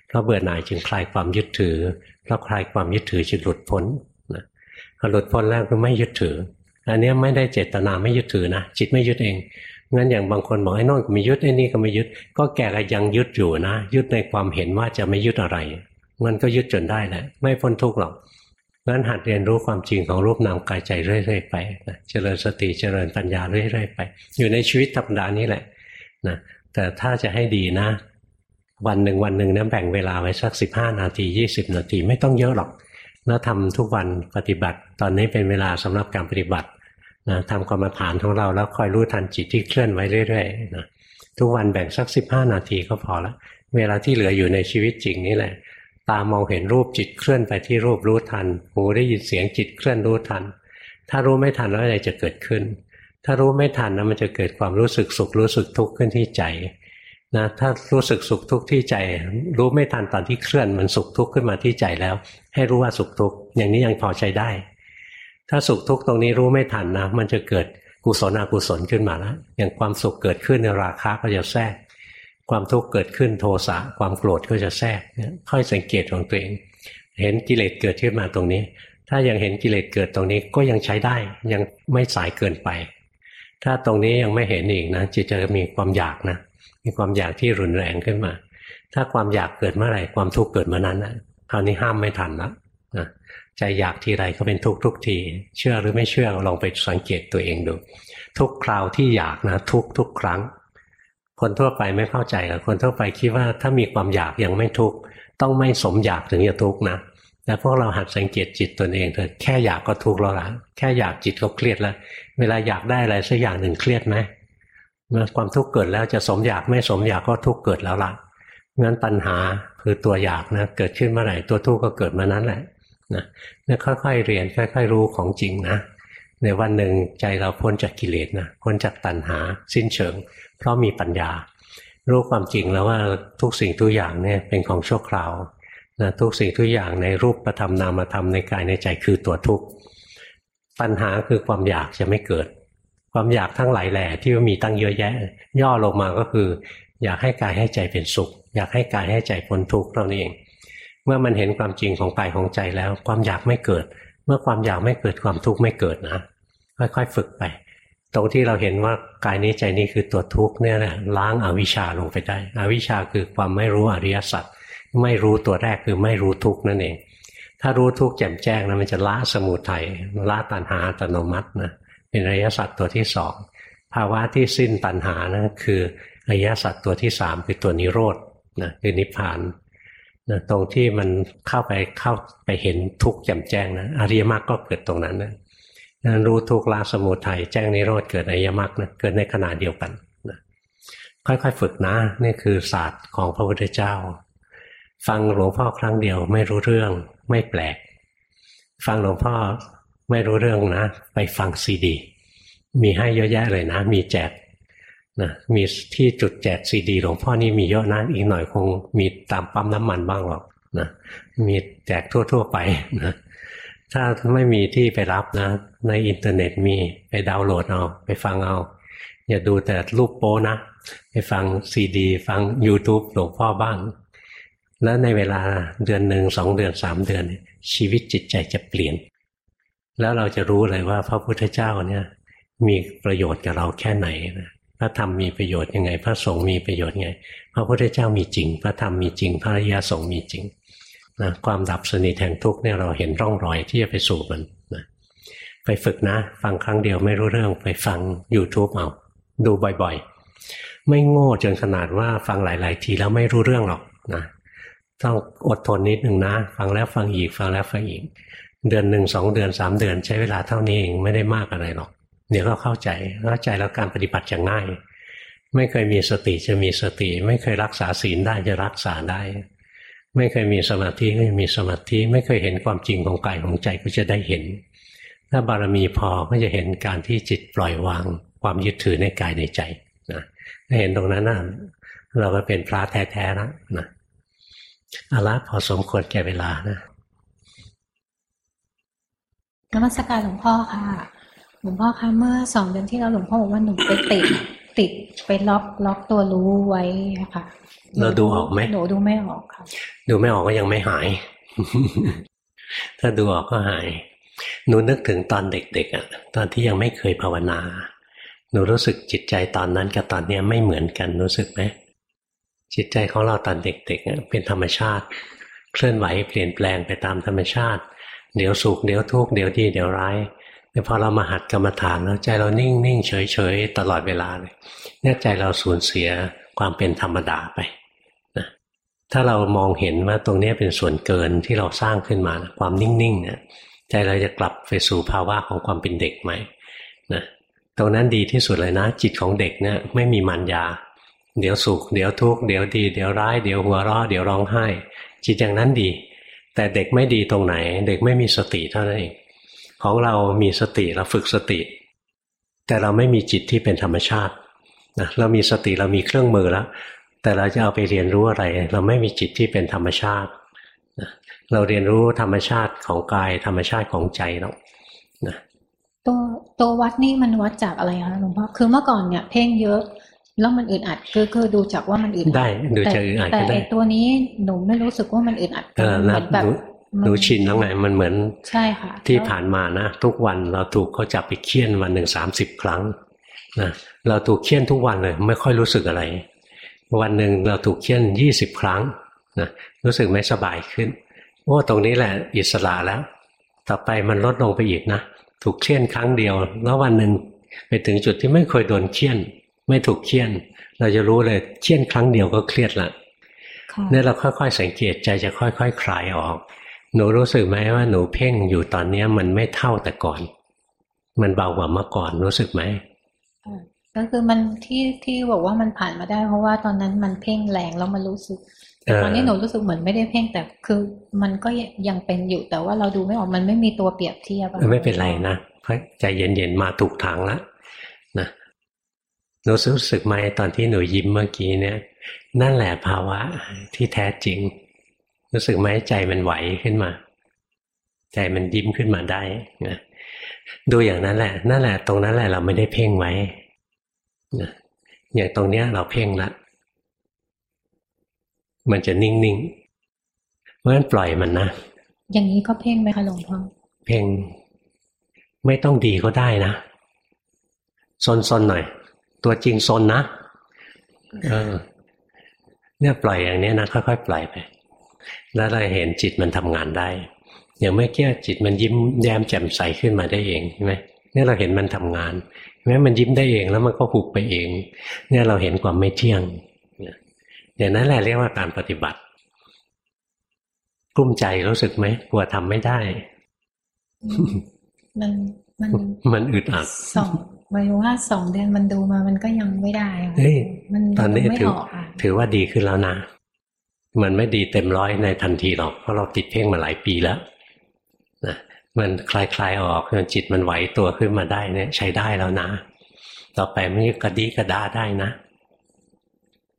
เพราะเบื่อหน่ายจึงคลายความยึดถือ เพราะคลายความยึดถือจึงหลุดพ้นนะพอหลุดพ้นแล้วก็ไม่ยึดถือ อันนี้ไม่ได้เจตนาไม่ยึดถือนะจิตไม่ยึดเองงั้นอย่างบางคนบอกไอ้นอนก็ไม่ยึดไอ้นี่ก็ไม่ยึด ก็แก่ก็ยังยึดอยู่นะ ยึดในความเห็นว่าจะไม่ยึดอะไรมันก็ยึดจนได้แหละไม่พ้นทุกข์หรอกงั้นหัดเรียนรู้ความจริงของรูปนามกายใจเรื่อยๆไปนะเจริญสติเจริญปัญญาเรื่อยๆไป อยู่ในชีวิตธรรมดานี้แหละนะแต่ถ้าจะให้ดีนะ วันหนึ่งวันหนึ่งนะแบ่งเวลาไว้สักสิบห้านาทียี่สิบนาทีไม่ต้องเยอะหรอกแล้วทำทุกวันปฏิบัติ ตอนนี้เป็นเวลาสำหรับการปฏิบัตินะทำกรรมฐานของเราแล้วคอยรู้ทันจิตที่เคลื่อนไว้เรื่อยๆนะทุกวันแบ่งสักสิบห้านาทีก็พอละเวลาที่เหลืออยู่ในชีวิตจริงนี่แหละ ตามองเห็นรูปจิตเคลื่อนไปที่รูปรู้ทัน หูได้ยินเสียงจิตเคลื่อนรู้ทัน ถ้ารู้ไม่ทันแล้วอะไรจะเกิดขึ้น ถ้ารู้ไม่ทันนะมันจะเกิดความรู้สึกสุขรู้สึกทุกข์ขึ้นที่ใจ นะถ้ารู้สึกสุขทุกข์ที่ใจ รู้ไม่ทันตอนที่เคลื่อนมันสุขทุกข์ขึ้นมาที่ใจแล้ว ให้รู้ว่าสุขทุกข์อย่างนี้ยังพอใช้ได้ ถ้าสุขทุกข์ตรงนี้รู้ไม่ทันนะ มันจะเกิดกุศลอกุศลขึ้นมาแล้วอย่างความสุขเกิดขึ้นในราคะก็จะแทรก ความทุกข์เกิดขึ้นโทสะความโกรธก็จะแทรกค่อยสังเกตของตัวเอง เห็นกิเลสเกิดขึ้นมาตรงนี้ ถ้ายังเห็นกิเลสเกิดตรงนี้ก็ยังใช้ได้ยังไม่สายเกินไป ถ้าตรงนี้ยังไม่เห็นอีกนะจิตจะมีความอยากนะ มีความอยากที่รุนแรงขึ้นมา ถ้าความอยากเกิดเมื่อไหร่ความทุกข์เกิดเมื่อนั้นนะคราวนี้ห้ามไม่ทันแล้วนะใจอยากทีไรก็เป็นทุกทุกที เชื่อหรือไม่เชื่อลองไปสังเกตตัวเองดู ทุกคราวที่อยากนะทุกทุกครั้ง คนทั่วไปไม่เข้าใจหรอกคนทั่วไปคิดว่าถ้ามีความอยากยังไม่ทุกต้องไม่สมอยากถึงจะทุกนะแต่พวกเราหัดสังเกตจิตตนเองเถอะแค่อยากก็ทุกข์แล้วละแค่อยากจิตก็เครียดแล้ว เวลาอยากได้อะไรสักอย่างหนึ่งเครียดไหม เมื่อความทุกข์เกิดแล้วจะสมอยากไม่สมอยากก็ทุกข์เกิดแล้วละงั้นตัณหาคือตัวอยากนะเกิดขึ้นเมื่อไหร่ตัวทุกข์ก็เกิดมานั้นแหละนะนี่ค่อยๆเรียนค่อย ๆ รู้ของจริงนะในวันหนึ่งใจเราพ้นจากกิเลสนะพ้นจากตัณหาสิ้นเชิง เพราะมีปัญญา รู้ความจริงแล้วว่าทุกสิ่งทุกอย่างเนี่ยเป็นของชั่วคราวนะทุกสิ่งทุกอย่างในรูปประธรรมนามธรรมในกายในใจคือตัวทุกข์ปัญหาคือความอยากจะไม่เกิด ความอยากทั้งหลายแหล่ที่มีตั้งเยอะแยะ ย่อลงมาก็คือ อยากให้กายให้ใจเป็นสุข อยากให้กายให้ใจพ้นทุกข์เท่านั้นเอง เมื่อมันเห็นความจริงของกายของใจแล้ว ความอยากไม่เกิด เมื่อความอยากไม่เกิดความทุกข์ไม่เกิดนะค่อยๆฝึกไป ตรงที่เราเห็นว่ากายนี้ใจนี้คือตัวทุกข์เนี่ยนะล้างอาวิชชาลงไปได้ อวิชชาคือความไม่รู้อริยสัจไม่รู้ตัวแรกคือไม่รู้ทุกข์นั่นเองถ้ารู้ทุกข์แจ่มแจ้งนะมันจะละสมุทัยละตัณหาอัตโนมัตินะ เป็นอริยสัจตัวที่สองภาวะที่สิ้นตัณหานะคืออริยสัจตัวที่สามคือตัวนิโรธนะคือนิพพานนะตรงที่มันเข้าไปเข้าไปเห็นทุกข์แจ่มแจ้งนะอริยมรรคก็เกิดตรงนั้นนะนั้นรู้ทุกข์ละสมุทัยแจ้งนิโรธเกิดอริยมรรคนะเกิดในขณะเดียวกันนะค่อยๆฝึกนะนี่คือศาสตร์ของพระพุทธเจ้า ฟังหลวงพ่อครั้งเดียวไม่รู้เรื่องไม่แปลก ฟังหลวงพ่อ ไม่รู้เรื่องนะ ไปฟังซีดี มีให้เยอะแยะเลยนะ มีแจกนะมีที่จุดแจกซีดีหลวงพ่อนี่มีเยอะนะอีกหน่อยคงมีตามปั๊มน้ำมันบ้างหรอกนะมีแจกทั่ว ๆ ไปนะถ้าไม่มีที่ไปรับนะ ในอินเทอร์เน็ตมีไปดาวน์โหลดเอาไปฟังเอา อย่าดูแต่รูปโป้นะ ไปฟังซีดี ฟัง YouTube หลวงพ่อบ้าง แล้วในเวลาเดือนหนึ่งสองเดือนสามเดือน ชีวิตจิตใจจะเปลี่ยน แล้วเราจะรู้เลยว่าพระพุทธเจ้าเนี่ยมีประโยชน์กับเราแค่ไหนพระธรรมมีประโยชน์ยังไง พระสงฆ์มีประโยชน์ไง พระพุทธเจ้ามีจริง พระธรรมมีจริง พระริยสงฆ์มีจริงนะความดับสนิทแห่งทุกข์เนี่ยเราเห็นร่องรอยที่จะไปสู่มันนะไปฝึกนะ ฟังครั้งเดียวไม่รู้เรื่องไปฟัง YouTube เอาดูบ่อยๆ ไม่โง่จนขนาดว่าฟังหลาย ๆ ทีแล้วไม่รู้เรื่องหรอกนะต้องอดทนนิดหนึ่งนะ ฟังแล้วฟังอีกฟังแล้วฟังอีก เดือนหนึ่งสองเดือนสามเดือนใช้เวลาเท่านี้เองไม่ได้มากอะไรหรอก เดี๋ยวก็เข้าใจเข้าใจแล้วการปฏิบัติจะง่าย ไม่เคยมีสติจะมีสติ ไม่เคยรักษาศีลได้จะรักษาได้ ไม่เคยมีสมาธิก็จะมีสมาธิ ไม่เคยเห็นความจริงของกายของใจก็จะได้เห็น ถ้าบารมีพอก็จะเห็นการที่จิตปล่อยวาง ความยึดถือในกายในใจนะถ้าเห็นตรงนั้นนะเราก็เป็นพระแท้ๆแล้วนะอาละพอสมควรแก่เวลานะ นมัสการหลวงพ่อค่ะ หลวงพ่อคะเมื่อสองเดือนที่แล้วหลวงพ่อบอกว่าหนูไปติด ติดไปล็อกล็อกตัวรู้ไว้ค่ะเราดูออกไหมหนูดูไม่ออกค่ะ ดูไม่ออกก็ยังไม่หาย ถ้าดูออกก็หายหนูนึกถึงตอนเด็กๆอะ ตอนที่ยังไม่เคยภาวนา หนูรู้สึกจิตใจตอนนั้นกับตอนนี้ไม่เหมือนกันรู้สึกไหมจิตใจของเราตอนเด็กๆเป็นธรรมชาติ เคลื่อนไหวเปลี่ยนแปลงไปตามธรรมชาติ เดี๋ยวสุขเดี๋ยวทุกข์เดี๋ยวดีเดี๋ยวร้ายแต่พอเรามาหัดกรรมฐานแล้วใจเรานิ่งนิ่งเฉยเฉยตลอดเวลาเลยเนี่ยใจเราสูญเสียความเป็นธรรมดาไปนะถ้าเรามองเห็นว่าตรงนี้เป็นส่วนเกินที่เราสร้างขึ้นมานะความนิ่งๆเนี่ยใจเราจะกลับไปสู่ภาวะของความเป็นเด็กไหมนะตรงนั้นดีที่สุดเลยนะ จิตของเด็กเนี่ยไม่มีมันยา เดี๋ยวสุข เดี๋ยวทุกข์เดี๋ยวดี เดี๋ยวร้าย เดี๋ยวหัวเราะเดี๋ยวร้องไห้ จิตอย่างนั้นดี แต่เด็กไม่ดีตรงไหน เด็กไม่มีสติเท่านั้นเอง ของเรามีสติเราฝึกสติ แต่เราไม่มีจิตที่เป็นธรรมชาตินะเรามีสติเรามีเครื่องมือแล้ว แต่เราจะเอาไปเรียนรู้อะไร เราไม่มีจิตที่เป็นธรรมชาตินะเราเรียนรู้ธรรมชาติของกายธรรมชาติของใจเรานะตัวตัววัดนี่มันวัดจากอะไรคะหลวงพ่อคือเมื่อก่อนเนี่ยเพ่งเยอะ แล้วมันอึดอัดคือคือดูจากว่ามันอึดอัดได้ดูแต่จะอึดอัดแต่ก็ได้ไอตัวนี้หนูไม่รู้สึกว่ามันอึดอัดเออเหนะมือนแบบหนูหนูชินแล้วไงมันเหมือนใช่ค่ะที่แล้วผ่านมานะทุกวันเราถูกเขาจับไปเคี่ยนวันหนึ่งสามสิบครั้งนะเราถูกเคี่ยนทุกวันเลย ไม่ค่อยรู้สึกอะไร วันหนึ่งเราถูกเคี่ยนยี่สิบครั้งนะรู้สึกไม่สบายขึ้นโอ้ตรงนี้แหละอิสระแล้ว ต่อไปมันลดลงไปอีกนะถูกเคี่ยนครั้งเดียว แล้ววันหนึ่งไปถึงจุดที่ไม่เคยโดนเคี่ยน ไม่ถูกเคี่ยน เราจะรู้เลยเคี่ยนครั้งเดียวก็เครียดละค่ะเนี่ยเราค่อยๆ สังเกตใจจะค่อยๆคคลายออก หนูรู้สึกไหมว่าหนูเพ่งอยู่ตอนเนี้ยมันไม่เท่าแต่ก่อน มันเบากว่าเมื่อก่อนรู้สึกไหมก็คือมันที่ที่บอกว่ามันผ่านมาได้ เพราะว่าตอนนั้นมันเพ่งแรงแล้วมันรู้สึกแต่ตอนนี้หนูรู้สึกเหมือนไม่ได้เพ่งแต่คือมันก็ยังเป็นอยู่แต่ว่าเราดูไม่ออกมันไม่มีตัวเปรียบเทียบอะไม่เป็นไรนะค่อยใจเย็นๆมาถูกทางละนะ หนูรู้สึกไหมตอนที่หนูยิ้มเมื่อกี้เนี่ย นั่นแหละภาวะที่แท้จริง รู้สึกไหมใจมันไหวขึ้นมา ใจมันยิ้มขึ้นมาได้นะดูอย่างนั้นแหละ นั่นแหละ ตรงนั้นแหละเราไม่ได้เพ่งไว้นะอย่างตรงเนี้ยเราเพ่งละ มันจะนิ่งๆเพราะฉะนั้นปล่อยมันนะ อย่างนี้ก็เพ่งไหมคะหลวงพ่อเพ่งไม่ต้องดีก็ได้นะซนๆหน่อย ตัวจริงซนนะเออเนี่ยปล่อยอย่างนี้นะค่อยๆปล่อยไป แล้วเราเห็นจิตมันทำงานได้ อย่างเมื่อกี้จิตมันยิ้มแย้มแจ่มใสขึ้นมาได้เองใช่ไหมเนี่ยเราเห็นมันทำงานแม้มันยิ้มได้เองแล้วมันก็หุบไปเอง เนี่ยเราเห็นความไม่เที่ยงเนี่ยอย่างนั้นแหละเรียกว่าการปฏิบัติกลุ้มใจรู้สึกไหมกลัวทำไม่ได้ มันมันมันอึดอัดสอง หมายถึงว่าสองเดือนมันดูมามันก็ยังไม่ได้อะเฮ้ยมันตอนนี้ดูไม่ถือออกอะถือว่าดีขึ้นแล้วนะ มันไม่ดีเต็มร้อยในทันทีหรอก เพราะเราติดเพ่งมาหลายปีแล้วนะมันคลายคลายๆออกจนจิตมันไหวตัวขึ้นมาได้เนี่ยใช้ได้แล้วนะ ต่อไปมันจะกระดีกระดาได้นะ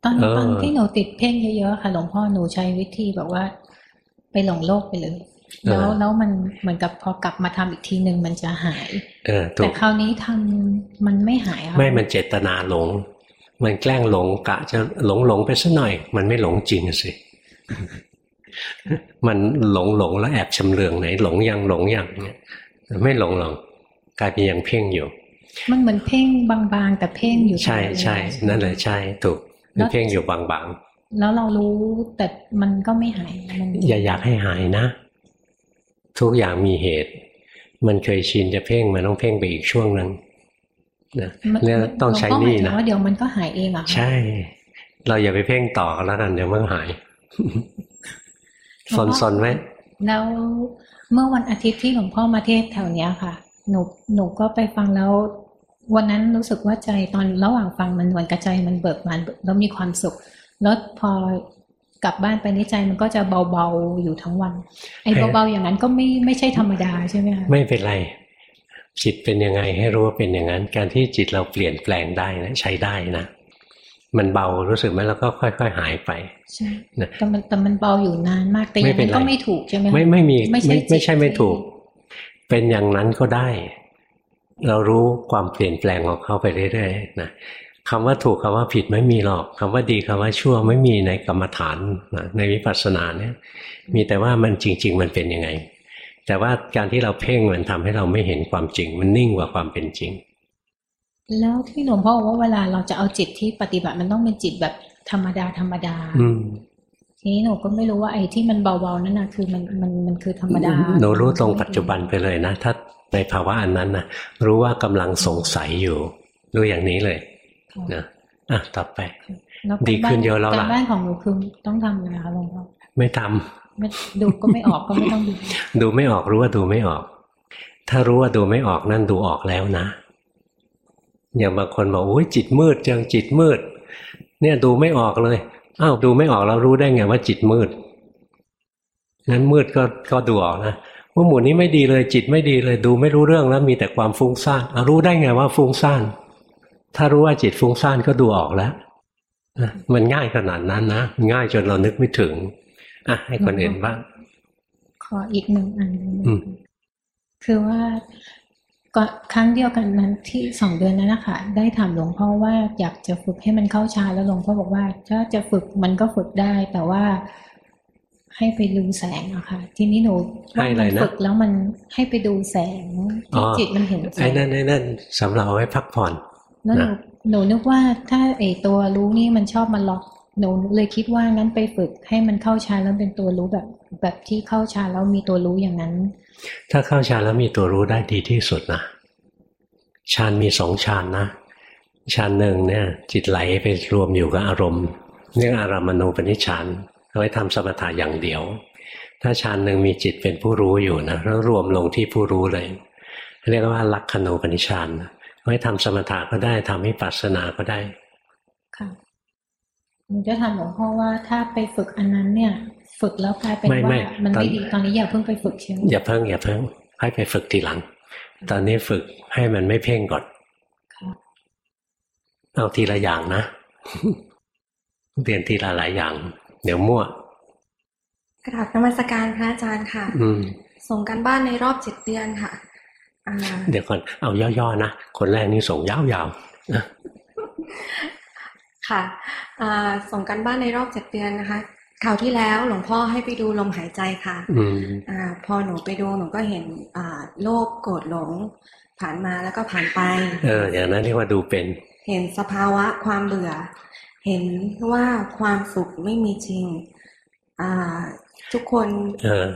ตอนเออตอนที่หนูติดเพ่งเยอะๆค่ะหลวงพ่อหนูใช้วิธีแบบว่า ไปหลงโลกไปเลย แล้วแล้วมันเหมือนกับพอกลับมาทำอีกทีหนึ่งมันจะหาย เออถูแต่กคราวนี้ทำมันไม่หายค่ะไม่มันเจตนาหลง มันแกล้งหลงกะจะหลงหลงไปสัหน่อย มันไม่หลงจริงอะสิมันหลงหลงแล้วแอบชำเลืองไหน หลงยังหลงยังเนี่ยไม่หลงหรอกกลายเป็นยังเพ่งอยู่ มันเหมือนเพ่งบางๆ แต่เพ่งอยู่ใช่ตลอดเวลาใช่นั่นแหละใช่ถูกมันเพ่งอยู่บางแล้วเรารู้แต่มันก็ไม่หายมันๆอย่าอยากให้หายนะ ทุกอย่างมีเหตุ มันเคยชินจะเพ่งมันต้องเพ่งไปอีกช่วงหนึ่งนะมันเนี่ยต้องใช้หนี่หลวงพ่อหมายถึนะงว่าเดี๋ยวมันก็หายเองเหรอคะใช่ เราอย่าไปเพ่งต่อกันแล้วกันเดี๋ยวมันหายสนๆไว้แล้วเมื่อวันอาทิตย์ที่หลวงพ่อมาเทศน์แถวเนี้ยค่ะ หนูหนูก็ไปฟังแล้ว วันนั้นรู้สึกว่าใจตอนระหว่างฟังมันเหมือนกระใจมันเบิกบานแล้วมีความสุขแล้วพอ กลับบ้านไปในใจมันก็จะเบาๆอยู่ทั้งวัน ไอ้เบาๆอย่างนั้นก็ไม่ไม่ใช่ธรรมดาใช่ไหมคะไม่เป็นไร จิตเป็นยังไงให้รู้ว่าเป็นอย่างนั้น การที่จิตเราเปลี่ยนแปลงได้นะใช้ได้นะมันเบารู้สึกไหมแล้วก็ค่อยๆหายไปใช่นะแต่มันแต่มันเบาอยู่นานมากแต่ไม่ยังเป็ไงนไรก็ไม่ถูกใช่ไหมคะไม่ไม่มีไม่ใช่ไม่ไม่ใช่จิตไม่ที่ถูก เป็นอย่างนั้นก็ได้ เรารู้ความเปลี่ยนแปลงของเขาไปเรื่อยๆนะ คำว่าถูกคำว่าผิดไม่มีหรอกคำว่าดีคำว่าชั่วไม่มีในกรรมฐานนะในวิปัสสนาเนี่ยมีแต่ว่ามันจริง ๆ มันเป็นยังไง แต่ว่าการที่เราเพ่งมันทำให้เราไม่เห็นความจริง มันนิ่งกว่าความเป็นจริง แล้วที่หลวงพ่อบอกว่าเวลาเราจะเอาจิตที่ปฏิบัติมันต้องเป็นจิตแบบธรรมดาธรรมดาอืมทีนี้หนูก็ไม่รู้ว่าไอ้ที่มันเบาๆนั่นนะคือมันมันมันคือธรรมดาหนูรู้ตรงปัจจุบันไปเลยนะ ถ้าในภาวะอันนั้นนะรู้ว่ากำลังสงสัยอยู่รู้อย่างนี้เลยค่ะ นะอะต่อไปแล้วดีขึ้นเยอะแล้วล่ะการบ้านของหนูคือต้องทำอะไรคะหลวงพ่อไม่ทำไม่ดูก็ไม่ออกก็ไม่ต้องดู ดูไม่ออกรู้ว่าดูไม่ออก ถ้ารู้ว่าดูไม่ออกนั่นดูออกแล้วนะ อย่างบางคนบอกโอ้ยจิตมืดจังจิตมืด เนี่ยดูไม่ออกเลยอ้าวดูไม่ออกแล้วรู้ได้ไงว่าจิตมืดนั้นมืดก็ก็ดูออกนะว่าหมู่นี้ไม่ดีเลยจิตไม่ดีเลยดูไม่รู้เรื่องแล้วมีแต่ความฟุ้งซ่านรู้ได้ไงว่าฟุ้งซ่าน ถ้ารู้ว่าจิตฟุ้งซ่านก็ดูออกแล้วมันง่ายขนาดนั้นนะง่ายจนเรานึกไม่ถึงอะให้คนอื่นบ้างขออีกหนึ่งอันคือว่าก็ครั้งเดียวกันนั้นที่สองเดือนนั้นนะคะได้ถามหลวงพ่อว่าอยากจะฝึกให้มันเข้าฌานแล้วหลวงพ่อบอกว่า ถ้าจะฝึกมันก็ฝึกได้ แต่ว่าให้ไปดูแสงอะค่ะทีนี้หนูให้อะไรนะฝึกแล้วมันให้ไปดูแสงที่จิตมันเห็นไอ้นั่นไอ้นั่นสำหรับเอาไว้พักผ่อน แล้วหนูหนูนึกว่าถ้าไอตัวรู้นี่มันชอบมันล็อกหนูเลยคิดว่างั้นไปฝึกให้มันเข้าฌานแล้วเป็นตัวรู้แบบ แบบที่เข้าฌานแล้วมีตัวรู้อย่างนั้น ถ้าเข้าฌานแล้วมีตัวรู้ได้ดีที่สุดนะฌานมีสองฌานนะฌานหนึ่งเนี่ย จิตไหลไปรวมอยู่กับอารมณ์เรียกอารามณูปนิชฌานเอาไว้ทำสมถะอย่างเดียว ถ้าฌานหนึ่งมีจิตเป็นผู้รู้อยู่นะแล้วรวมลงที่ผู้รู้เลย เรียกว่าลักขณูปนิชฌาน ไว้ทำสมถะก็ได้ทำให้ปัสสนาก็ได้ ค่ะหนูจะถามหลวงพ่อว่าถ้าไปฝึกอันนั้นเนี่ย ฝึกแล้วกลายเป็นว่ามันไม่ดีตอนนี้อย่าเพิ่งไปฝึกใช่ไหมอย่าเพิ่งอย่าเพิ่งให้ไปฝึกทีหลัง ตอนนี้ฝึกให้มันไม่เพ่งก่อนเอาทีละอย่างนะเรียนทีละหลายอย่าง เดี๋ยวมั่ว กราบนมัสการพระอาจารย์ค่ะอืมส่งกันบ้านในรอบเจ็ดเดือนค่ะ เดี๋ยวก่อนเอาย่อๆนะคนแรกนี่ส่งยาวๆนะค่ะส่งกันบ้านในรอบเจ็ดเดือนนะคะคราวที่แล้วหลวงพ่อให้ไปดูลมหายใจค่ะอพอหนูไปดูหนูก็เห็นโลภโกรธหลง ผ่านมาแล้วก็ผ่านไป เอออย่างนั้นเรียกว่าดูเป็น เห็นสภาวะความเบื่อ เห็นว่าความสุขไม่มีจริงทุกคนเออ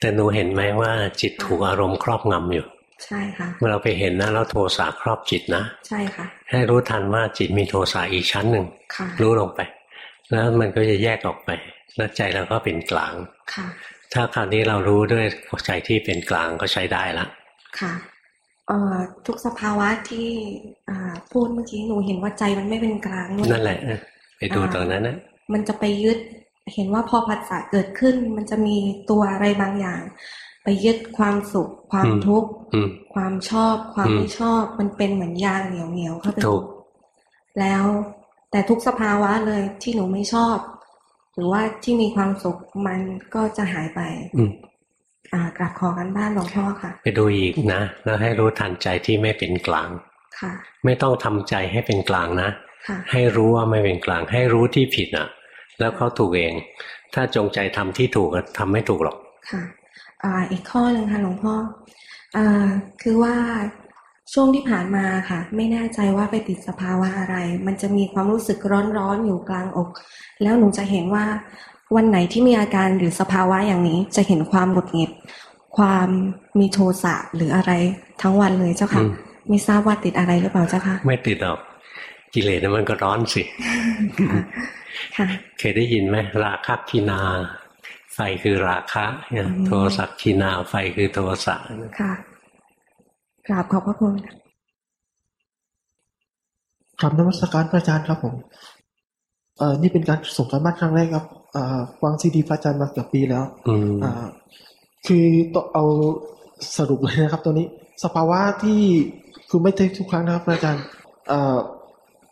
แต่หนูเห็นไหมว่าจิตถูกอารมณ์ครอบงำอยู่ ใช่ค่ะ เมื่อเราไปเห็นนะแล้วโทสะครอบจิตนะ ใช่ค่ะ ให้รู้ทันว่าจิตมีโทสะอีกชั้นหนึ่งรู้ลงไป แล้วมันก็จะแยกออกไปแล้วใจเราก็เป็นกลางค่ะ ถ้าคราวนี้เรารู้ด้วยใจที่เป็นกลางก็ใช้ได้ละค่ะเอ่อทุกสภาวะที่อ่าพูดเมื่อกี้หนูเห็นว่าใจมันไม่เป็นกลางนั่นแหละ ไปดูตรงนั้นนะมันจะไปยึด เห็นว่าพอผัสสะเกิดขึ้น มันจะมีตัวอะไรบางอย่าง ไปยึดความสุข ความทุกข์ความชอบ ความไม่ชอบ มันเป็นเหมือนยางเหนียวเหนียวเข้าไปแล้วแต่ทุกสภาวะเลยที่หนูไม่ชอบ หรือว่าที่มีความสุขมันก็จะหายไปอือ่ากลับขอกันบ้านหลวงพ่อค่ะ ไปดูอีกนะ แล้วให้รู้ทันใจที่ไม่เป็นกลางค่ะ ไม่ต้องทำใจให้เป็นกลางนะ ให้รู้ว่าไม่เป็นกลาง ให้รู้ที่ผิดอะ แล้วเขาถูกเอง ถ้าจงใจทำที่ถูกทำไม่ถูกหรอก ค่ะอ่าอีกข้อหนึ่งค่ะหลวงพ่ออ่าคือว่าช่วงที่ผ่านมาค่ะ ไม่แน่ใจว่าไปติดสภาวะอะไร มันจะมีความรู้สึกร้อนๆอยู่กลางอก แล้วหนูจะเห็นว่าวันไหนที่มีอาการหรือสภาวะอย่างนี้จะเห็นความหงุดหงิด ความมีโทสะหรืออะไรทั้งวันเลยเจ้าค่ะ ไม่ทราบว่าติดอะไรหรือเปล่าเจ้าค่ะ ไม่ติดหรอกกิเลสมันก็ร้อนสิ เคยได้ยินไหมราคะกินาไฟคือราคะเนี่ยโทสักขีนาไฟคือโทสะค่ะกราบขอบพระคุณคำนมัสการพระอาจารย์ครับผมเอ่อนี่เป็นการส่งการบ้านครั้งแรกครับอ่าฟังซีดีพระอาจารย์มาเกือบปีแล้วอือ่าคือต้องเอาสรุปเลยนะครับตัวนี้ สภาวะที่คือไม่ใช่ทุกครั้งนะครับพระอาจารย์เอ่อ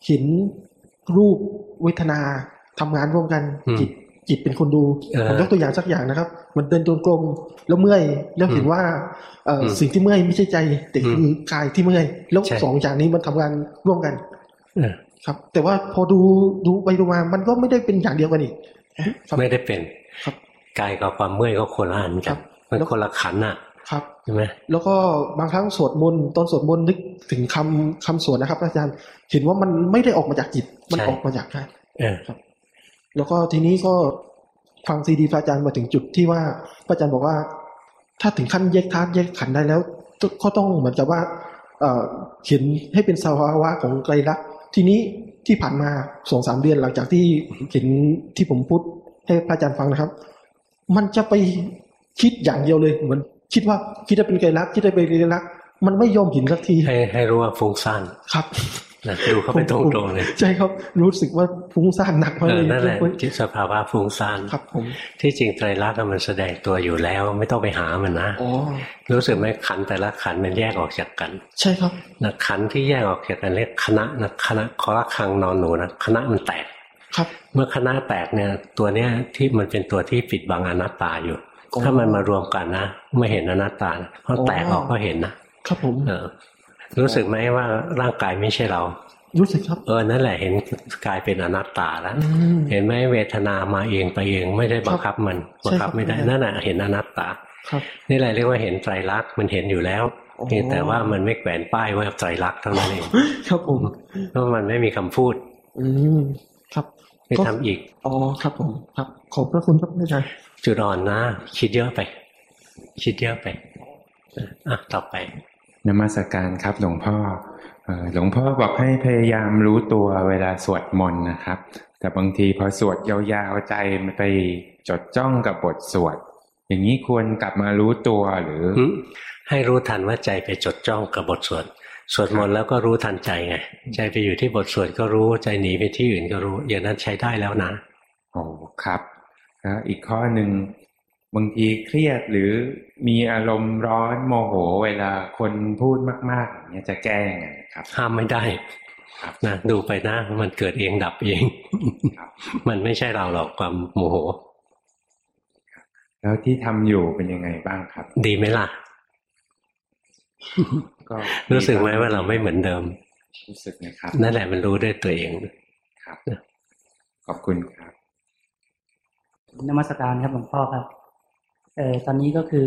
เห็น รูปเวทนาทำงานร่วมกันจิตจิตเป็นคนดูผมยกตัวอย่างสักอย่างนะครับมันเดินจนกลมแล้วเมื่อยแล้วเห็นว่าเอสิ่งที่เมื่อยไม่ใช่ใจแต่คือกายที่เมื่อยแล้วสองอย่างนี้มันทำงานร่วมกันครับ แต่ว่าพอดูดูไปดูมามันก็ไม่ได้เป็นอย่างเดียวกันอีกไม่ได้เป็นครับกายกับความเมื่อยก็คนละอันกันมันคนละขันอะ ครับใช่ไหมแล้วก็บางครั้งสวดมนต์ตอนสวดมนต์นึกถึงคำคำสวดนะครับ อาจารย์เห็นว่ามันไม่ได้ออกมาจากจิต มันออกมาจากกายครับ แล้วก็ทีนี้ก็ฟังซีดีพระอาจารย์มาถึงจุดที่ว่าพระอาจารย์บอกว่า ถ้าถึงขั้นแยกธาตุแยกขันได้แล้ว ก็ต้องเหมือนกับว่าเขียนให้เป็นสภาวะของไตรลักษณ์ทีนี้ที่ผ่านมาสองสามเดือนหลังจากที่เห็นที่ผมพูดให้พระอาจารย์ฟังนะครับ มันจะไปคิดอย่างเดียวเลยเหมือน คิดว่าคิดจะเป็นไตรลักษณ์คิดจะเป็นไตรลักษณ์มันไม่ยอมเห็นสักทีให้ให้รู้ว่าฟุ้งซ่านครับนะดูเข้าไปตรงๆเลยใช่ครับรู้สึกว่าฟุ้งซ่านหนักมากเอเลอยนั่นแหละคุณจิตสภาวะฟุ้งซ่านครับผมที่จริงไตรลักษณ์มันแสดงตัวอยู่แล้วไม่ต้องไปหามันนะอ๋อรู้สึกไหมขันธ์แต่ละขันธ์มันแยกออกจากกัน ใช่ครับนะขันธ์ที่แยกออกจากกันเรียกคณะนะคณะขอละคังนอนหนูนะคณะมันแตกครับ เมื่อคณะแตกเนี่ยตัวเนี้ยที่มันเป็นตัวที่ปิดบังอนัตตาอยู่อ๋อ ถ้ามันมารวมกันนะไม่เห็นอนัตตานะเพราะอ๋อแตกออกก็เห็นนะครับผมเออรู้สึกไหมว่าร่างกายไม่ใช่เรา รู้สึกครับเออนั่นแหละเห็นกลายเป็นอนัตตาแล้วอืมเห็นไหมเวทนามาเองไปเองไม่ได้บังคับมันใช่บังคับไม่ได้ครับนั่นแหะเห็นอนัตตาครับนี่แหละเรียกว่าเห็นไตรลักษณ์มันเห็นอยู่แล้วอ๋อเพียงแต่ว่ามันไม่แขวนป้ายว่าไตรลักษณ์เท่านั้นเองครับผมเพราะมันไม่มีคำพูด อืมครับไม่ทำอีกอ๋อครับผมครับขอบพระคุณครับอาจารย์ จุดอ่อนนะ คิดเยอะไป คิดเยอะไปอะต่อไปนมัสการครับ หลวงพ่อเอ่อหลวงพ่อบอกให้พยายามรู้ตัวเวลาสวดมนต์นะครับ แต่บางทีพอสวดยาวๆใจมันไปจดจ้องกับบทสวด อย่างนี้ควรกลับมารู้ตัวหรือหึให้รู้ทันว่าใจไปจดจ้องกับบทสวดสวดมนต์แล้วก็รู้ทันใจไง ใจไปอยู่ที่บทสวดก็รู้ใจหนีไปที่อื่นก็รู้ อย่างนั้นใช้ได้แล้วนะโอ้ครับ แล้วอีกข้อหนึ่งบางทีเครียดหรือมีอารมณ์ร้อนโมโห เวลาคนพูดมากๆอย่างเงี้ยจะแก้ยังไงครับ ห้ามไม่ได้ครับนะดูไปนะมันเกิดเองดับเองครับมันไม่ใช่เราหรอกความโมโห แล้วที่ทำอยู่เป็นยังไงบ้างครับ ดีไหมล่ะก็รู้สึกไหมว่าเราไม่เหมือนเดิม รู้สึกนะครับ นั่นแหละมันรู้ด้วยตัวเองครับ ขอบคุณครับ นมัสการครับหลวงพ่อครับ เอ่อตอนนี้ก็คือ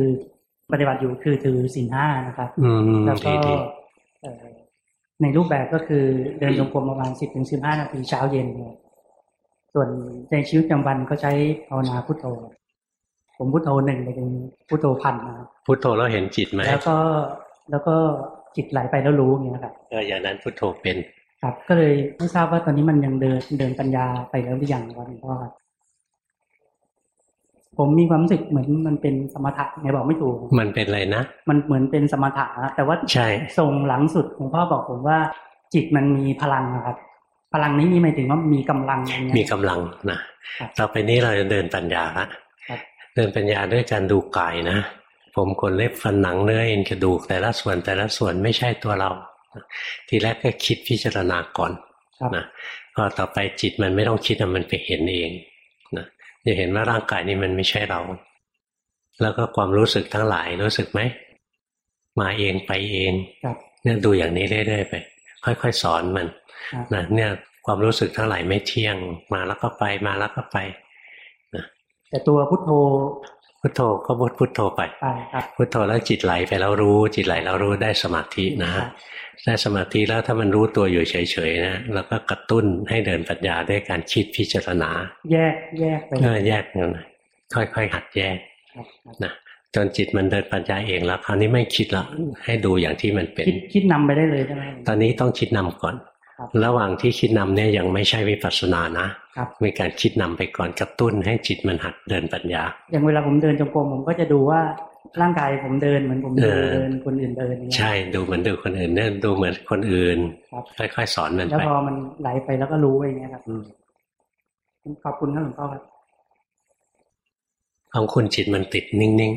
ปฏิบัติอยู่คือถือศีลห้านะครับอืมแล้วก็ดีดีเอ่อในรูปแบบก็คือเดินจงกรมประมาณสิบถึงสิบห้านาทีเช้าเย็นครับส่วนในชีวิตประจำวันก็ใช้ภาวนาพุทโธ ผมพุทโธหนึ่งไปถึงพุทโธพันนะครับพุทโธแล้วเห็นจิตไหมแล้วก็แล้วก็จิตไหลไปแล้วรู้อย่างเงี้ยครับเอออย่างนั้นพุทโธเป็น ครับ ก็เลยไม่ทราบว่าตอนนี้มันยังเดินเดินปัญญาไปแล้วหรือยังครับหลวงพ่อครับ ผมมีความรู้สึกเหมือนมันเป็นสมถะไงบอกไม่ถูก มันเป็นอะไรนะ มันเหมือนเป็นสมถะนะแต่ว่าใช่ทรงหลังสุดหลวงพ่อบอกผมว่า จิตมันมีพลังนะครับ พลังนี้นี่หมายถึงว่ามีกำลังอะไรเงี้ยมีกำลังนะครับต่อไปนี้เราจะเดินปัญญาละครับเดินปัญญาด้วยการดูกายนะ ผมขนเล็บฟันหนังเนื้อเอ็นกระดูกแต่ละส่วนแต่ละส่วนไม่ใช่ตัวเรา ทีแรกก็คิดพิจารณาก่อนครับนะพอต่อไปจิตมันไม่ต้องคิดอะมันไปเห็นเองนะ จะเห็นว่าร่างกายนี้มันไม่ใช่เรา แล้วก็ความรู้สึกทั้งหลายรู้สึกไหม มาเองไปเองครับเนี่ยดูอย่างนี้เรื่อยๆไป ค่อยๆสอนมันครับนะเนี่ยความรู้สึกทั้งหลายไม่เที่ยง มาแล้วก็ไปมาแล้วก็ไปแต่ตัวพุทโธ พุทโธก็พุทพุทโธไปไปครับพุทโธแล้วจิตไหลไปแล้วรู้ จิตไหลแล้วรู้ได้สมาธินะครับได้สมาธิแล้วถ้ามันรู้ตัวอยู่เฉยๆนะแล้วก็กระตุ้นให้เดินปัญญาด้วยการคิดพิจารณา แยกแยกไปเออแยกกันนะค่อยๆหัดแยกครับครับนะจนจิตมันเดินปัญญาเองแล้วคราวนี้ไม่คิดละให้ดูอย่างที่มันเป็น คิดคิดนำไปได้เลยใช่ไหมตอนนี้ต้องคิดนำก่อนค รับระหว่างที่คิดนำเนี่ยยังไม่ใช่วิปัสสนานะครับมีการคิดนำไปก่อนกระตุ้นให้จิตมันหัดเดินปัญญา อย่างเวลาผมเดินจงกรมผมก็จะดูว่าร่างกายผมเดินเหมือนผมเอเดิอนเดินคนอื่นเดินอย่างเงี้ยใช่ดูเหมือนดูคนอื่นเนี่ยดูเหมือนคนอื่นครับค่อยๆสอนมันแล้วไปพอมันไหลไปแล้วก็รู้ไปอย่างเงี้ยครับอืมขอบคุณครับหลวงพ่อครับของคุณจิตมันติดนิ่ง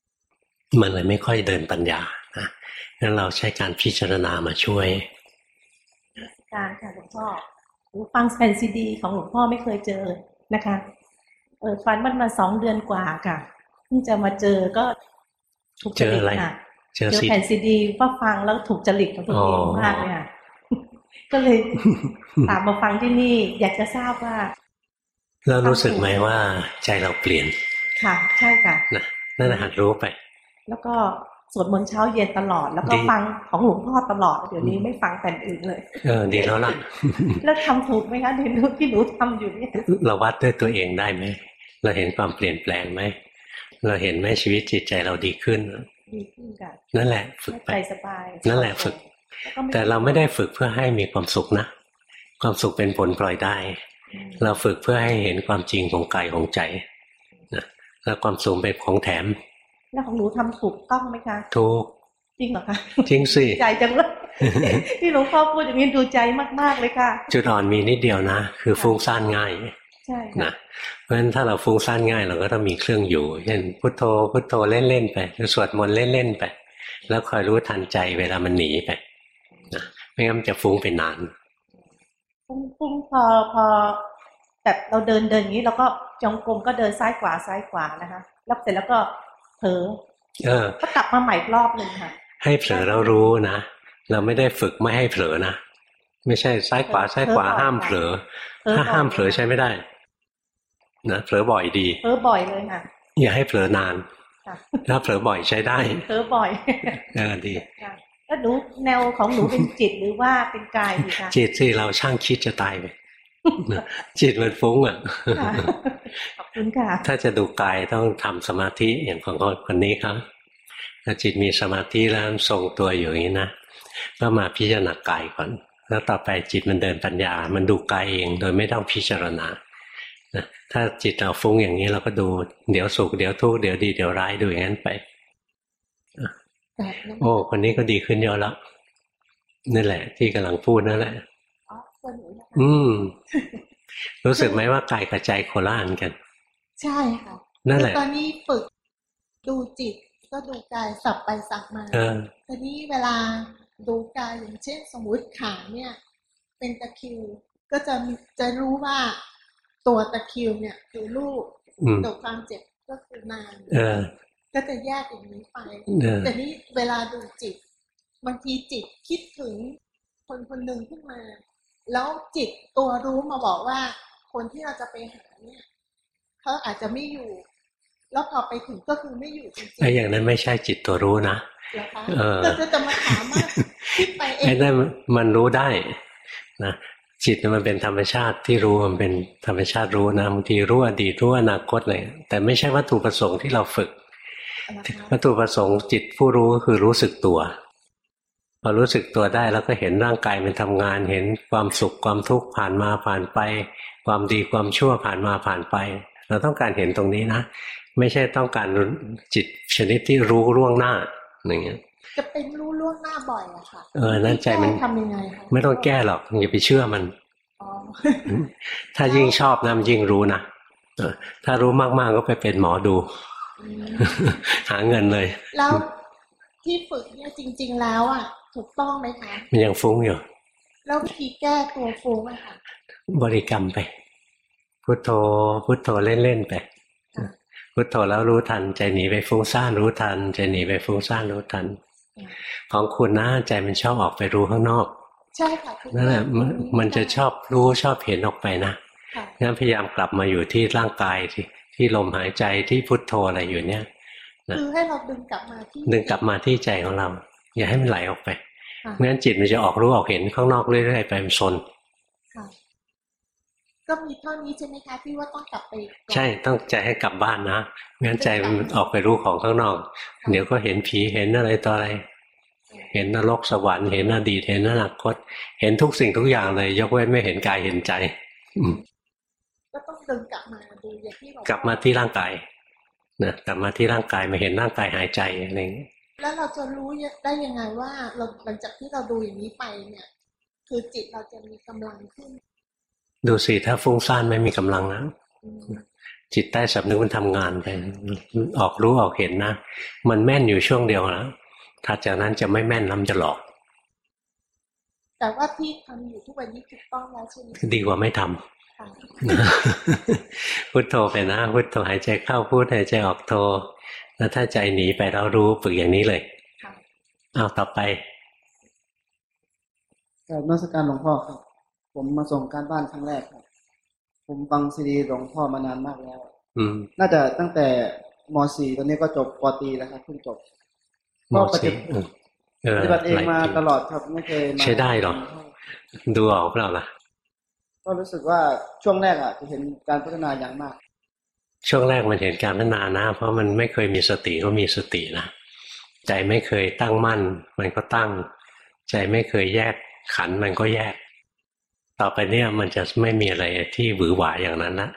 ๆ มันเลยไม่ค่อยเดินปัญญานะงั้นเราใช้การพิจารณามาช่วย การค่ะหลวงพ่อหนูฟังแผ่นซีดี ของหลวงพ่อไม่เคยเจอนะคะเออฟันมันมาสองเดือนกว่าค่ะเพิ่งจะมาเจอก็ถูกจริตเจออะไรค่ะเจอเจอสิแผ่นซีดีว่าฟังแล้วถูกจริตกับตัวเองอ๋อมากเลยค่ะก็เลยตามมาฟังที่นี่ อยากจะทราบว่าแล้วรู้สึกไหมว่าใจเราเปลี่ยน ค่ะ ใช่ค่ะนะนั่นนะหัดรู้ไป แล้วก็ สวดมนต์เช้าเย็นตลอด แล้วก็ดีฟังของหลวงพ่อตลอด เดี๋ยวนี้อืมไม่ฟังแผ่นอื่นเลย เออดีแล้วล่ะ แล้วทำถูกไหมคะในรูที่หนูทำอยู่เนี่ยเราวัดด้วยตัวเองได้ไหมเราเห็นความเปลี่ยนแปลงไหมเราเห็นไหมชีวิตจิตใจเราดีขึ้นดีขึ้นค่ะนั่นแหละ ฝึกไปใจสบายนั่นแหละฝึกแล้วก็ไม่แต่เราไม่ได้ฝึกเพื่อให้มีความสุขนะ ความสุขเป็นผลปล่อยได้อืมเราฝึกเพื่อให้เห็นความจริงของกายของใจนะแล้วความสุขเป็นของแถม แล้วของหนูทำถูกต้องไหมคะทุกจริงเหรอคะ จริงสิใจจังเลยที่หลวงพ่อพูดอย่างนี้ดูใจมากๆเลยค่ะ จุดอ่อนมีนิดเดียวนะ คือฟุ้งซ่านง่ายใช่ค่ะนะเพราะฉะนั้นถ้าเราฟุ้งซ่านง่าย เราก็ต้องมีเครื่องอยู่ เช่นพุทโธพุทโธเล่นๆไปหรือสวดมนต์เล่นๆไป แล้วคอยรู้ทันใจเวลามันหนีไปนะไม่งั้นมันจะฟุ้งไปนานฟุ้งฟุ้งพอพอแบบเราเดินเดินอย่างนี้เราก็จงกรมก็เดินซ้ายขวาซ้ายขวานะคะแล้วเสร็จแล้วก็ เผลอเออก็กลับมาใหม่อีกรอบหนึ่งค่ะ ให้เผลอแล้วรู้นะ เราไม่ได้ฝึกไม่ให้เผลอนะ ไม่ใช่ซ้ายขวาซ้ายขวาห้ามเผลอเผลอบ่อยถ้าห้ามเผลอใช้ไม่ได้นะเผลอบ่อยดีเผลอบ่อยเลยค่ะ อย่าให้เผลอนานค่ะถ้าเผลอบ่อยใช้ได้เผลอบ่อยเออดีค่ะแล้วหนูแนวของหนูเป็นจิตหรือว่าเป็นกายดีคะจิตที่เราช่างคิดจะตายไป จิตมันฟุ้งอะค่ะขอบคุณค่ะ ถ้าจะดูกายต้องทำสมาธิอย่างของคนนี้ครับถ้าจิตมีสมาธิแล้วทรงตัวอยู่อย่างนี้นะก็มาพิจารณากายก่อน แล้วต่อไปจิตมันเดินปัญญา มันดูกายเองโดยไม่ต้องพิจารณานะถ้าจิตเราฟุ้งอย่างนี้เราก็ดูเดี๋ยวสุขเดี๋ยวทุกข์เดี๋ยวดีเดี๋ยวร้ายดูอย่างนั้นไปแบบนั้นโอ้คนนี้ก็ดีขึ้นเยอะแล้วนั่นแหละ ที่กำลังพูดนั่นแหละ อ๋อคนหนูนะคะอืม รู้สึกไหมว่ากายกับใจโคละอันกัน ใช่ค่ะนั่นแหละคือตอนนี้ฝึกดูจิตก็ดูกายสับไปสับมาเออทีนี้เวลาดูกายอย่างเช่น สมมุติขาเนี่ย เป็นตะคริว ก็จะมีจะรู้ว่าตัวตะคริวเนี่ยคือลูกอืมตัวความเจ็บก็คือนามเออก็จะแยกอย่างนี้ไปเออแต่นี้เวลาดูจิต บางทีจิตคิดถึงคนคนหนึ่งขึ้นมา แล้วจิตตัวรู้มาบอกว่า คนที่เราจะไปหาเนี่ยเขาอาจจะไม่อยู่ แล้วพอไปถึงก็คือไม่อยู่จริงๆไอ้อย่างนั้นไม่ใช่จิตตัวรู้นะเหรอคะเออก็จะจะมาถามว่าคิดไปเอไอ้งนั่นมันรู้ได้นะจิตน่ะมันเป็นธรรมชาติที่รู้มันเป็นธรรมชาติรู้นะบางทีรู้อดีตรู้อนาคตเลยแต่ไม่ใช่วัตถุประสงค์ที่เราฝึกเหรอคะวัตถุประสงค์จิตผู้รู้ก็คือรู้สึกตัว พอรู้สึกตัวได้แล้วก็เห็นร่างกายมันทำงาน เห็นความสุขความทุกข์ผ่านมาผ่านไป ความดีความชั่วผ่านมาผ่านไป เราต้องการเห็นตรงนี้นะ ไม่ใช่ต้องการจิตชนิดที่รู้ล่วงหน้าอย่างเงี้ยจะเป็นรู้ล่วงหน้าบ่อยอะค่ะเออนั่นใจมันแก้ทำยังไงคะไม่ต้องแก้หรอกอย่าไปเชื่อมันอ๋อถ้ายิ่งชอบนะมันยิ่งรู้นะเออถ้ารู้มากๆก็ไปเป็นหมอดูอืมหาเงินเลย แล้วที่ฝึกเนี่ยจริง ๆ แล้วอะ ถูกต้องไหมคะมันยังฟุ้งอยู่ แล้ววิธีแก้ตัวฟุ้งอะค่ะ บริกรรมไป พุทโธ พุทโธเล่นๆไปค่ะพุทโธแล้วรู้ทันใจหนีไปฟุ้งซ่านรู้ทันใจหนีไปฟุ้งซ่านรู้ทัน ของคุณนะใจมันชอบออกไปรู้ข้างนอก ใช่ค่ะถูกนั่นแหละมันมันจะชอบรู้ชอบเห็นออกไปนะค่ะงั้นพยายามกลับมาอยู่ที่ร่างกายที่ที่ลมหายใจที่พุทโธอะไรอยู่เนี่ยนะคือให้เราดึงกลับมาที่ดึงกลับมาที่ใจของเรา อย่าให้มันไหลออกไปค่ะไม่งั้นจิตมันจะออกรู้ออกเห็นข้างนอกเรื่อยๆไปมันซนค่ะก็มีเท่านี้ใช่ไหมคะที่ว่าต้องกลับไปก่อนใช่ต้องใจให้กลับบ้านนะไม่งั้นใจมันออกไปรู้ของข้างนอก เดี๋ยวก็เห็นผีเห็นอะไรต่ออะไร เห็นนรกสวรรค์เห็นอดีตเห็นอนาคต เห็นทุกสิ่งทุกอย่างเลย ยกเว้นไม่เห็นกายเห็นใจอืมก็ต้องดึงกลับมาดูอย่างที่บอกกลับมาที่ร่างกายนะกลับมาที่ร่างกายมาเห็นร่างกายหายใจอะไรอย่างเงี้ย แล้วเราจะรู้ได้ยังไงว่าเราหลังจากที่เราดูอย่างนี้ไปเนี่ย คือจิตเราจะมีกำลังขึ้น ดูสิถ้าฟุ้งซ่านไม่มีกำลังนะอืมจิตใต้สำนึกมันทำงานไปออกรู้ออกเห็นนะมันแม่นอยู่ช่วงเดียวนะถ้าจากนั้นจะไม่แม่นแล้วมันจะหลอก แต่ว่าที่ทำอยู่ทุกวันนี้ถูกต้องแล้วใช่ไหมดีกว่าไม่ทำค่ะพุทโธไปนะพุทโธหายใจเข้าพุทหายใจออกโธ แล้วถ้าใจหนีไปแล้วรู้ฝึกอย่างนี้เลยค่ะเอาต่อไปกราบนมัสการหลวงพ่อครับ ผมมาส่งการบ้านครั้งแรกครับ ผมฟังซีดีหลวงพ่อมานานมากแล้ว อืม น่าจะตั้งแต่ม .4 ตอนนี้ก็จบปตรีแล้วครับเพิ่งจบมก็ปฏิสี่อืมเออปฏิบัติเองมาหลยปีตลอดครับไม่เคยมาใช้ได้เหรอ ดูออกเปล่าล่ะ ก็รู้สึกว่าช่วงแรกอะจะเห็นการพัฒนาอย่างมาก ช่วงแรกมันเห็นการพัฒนานะ เพราะมันไม่เคยมีสติก็มีสตินะใจไม่เคยตั้งมั่น มันก็ตั้ง ใจไม่เคยแยกขันมันก็แยก ต่อไปเนี่ยมันจะไม่มีอะไรที่หวือหวาอย่างนั้นนะ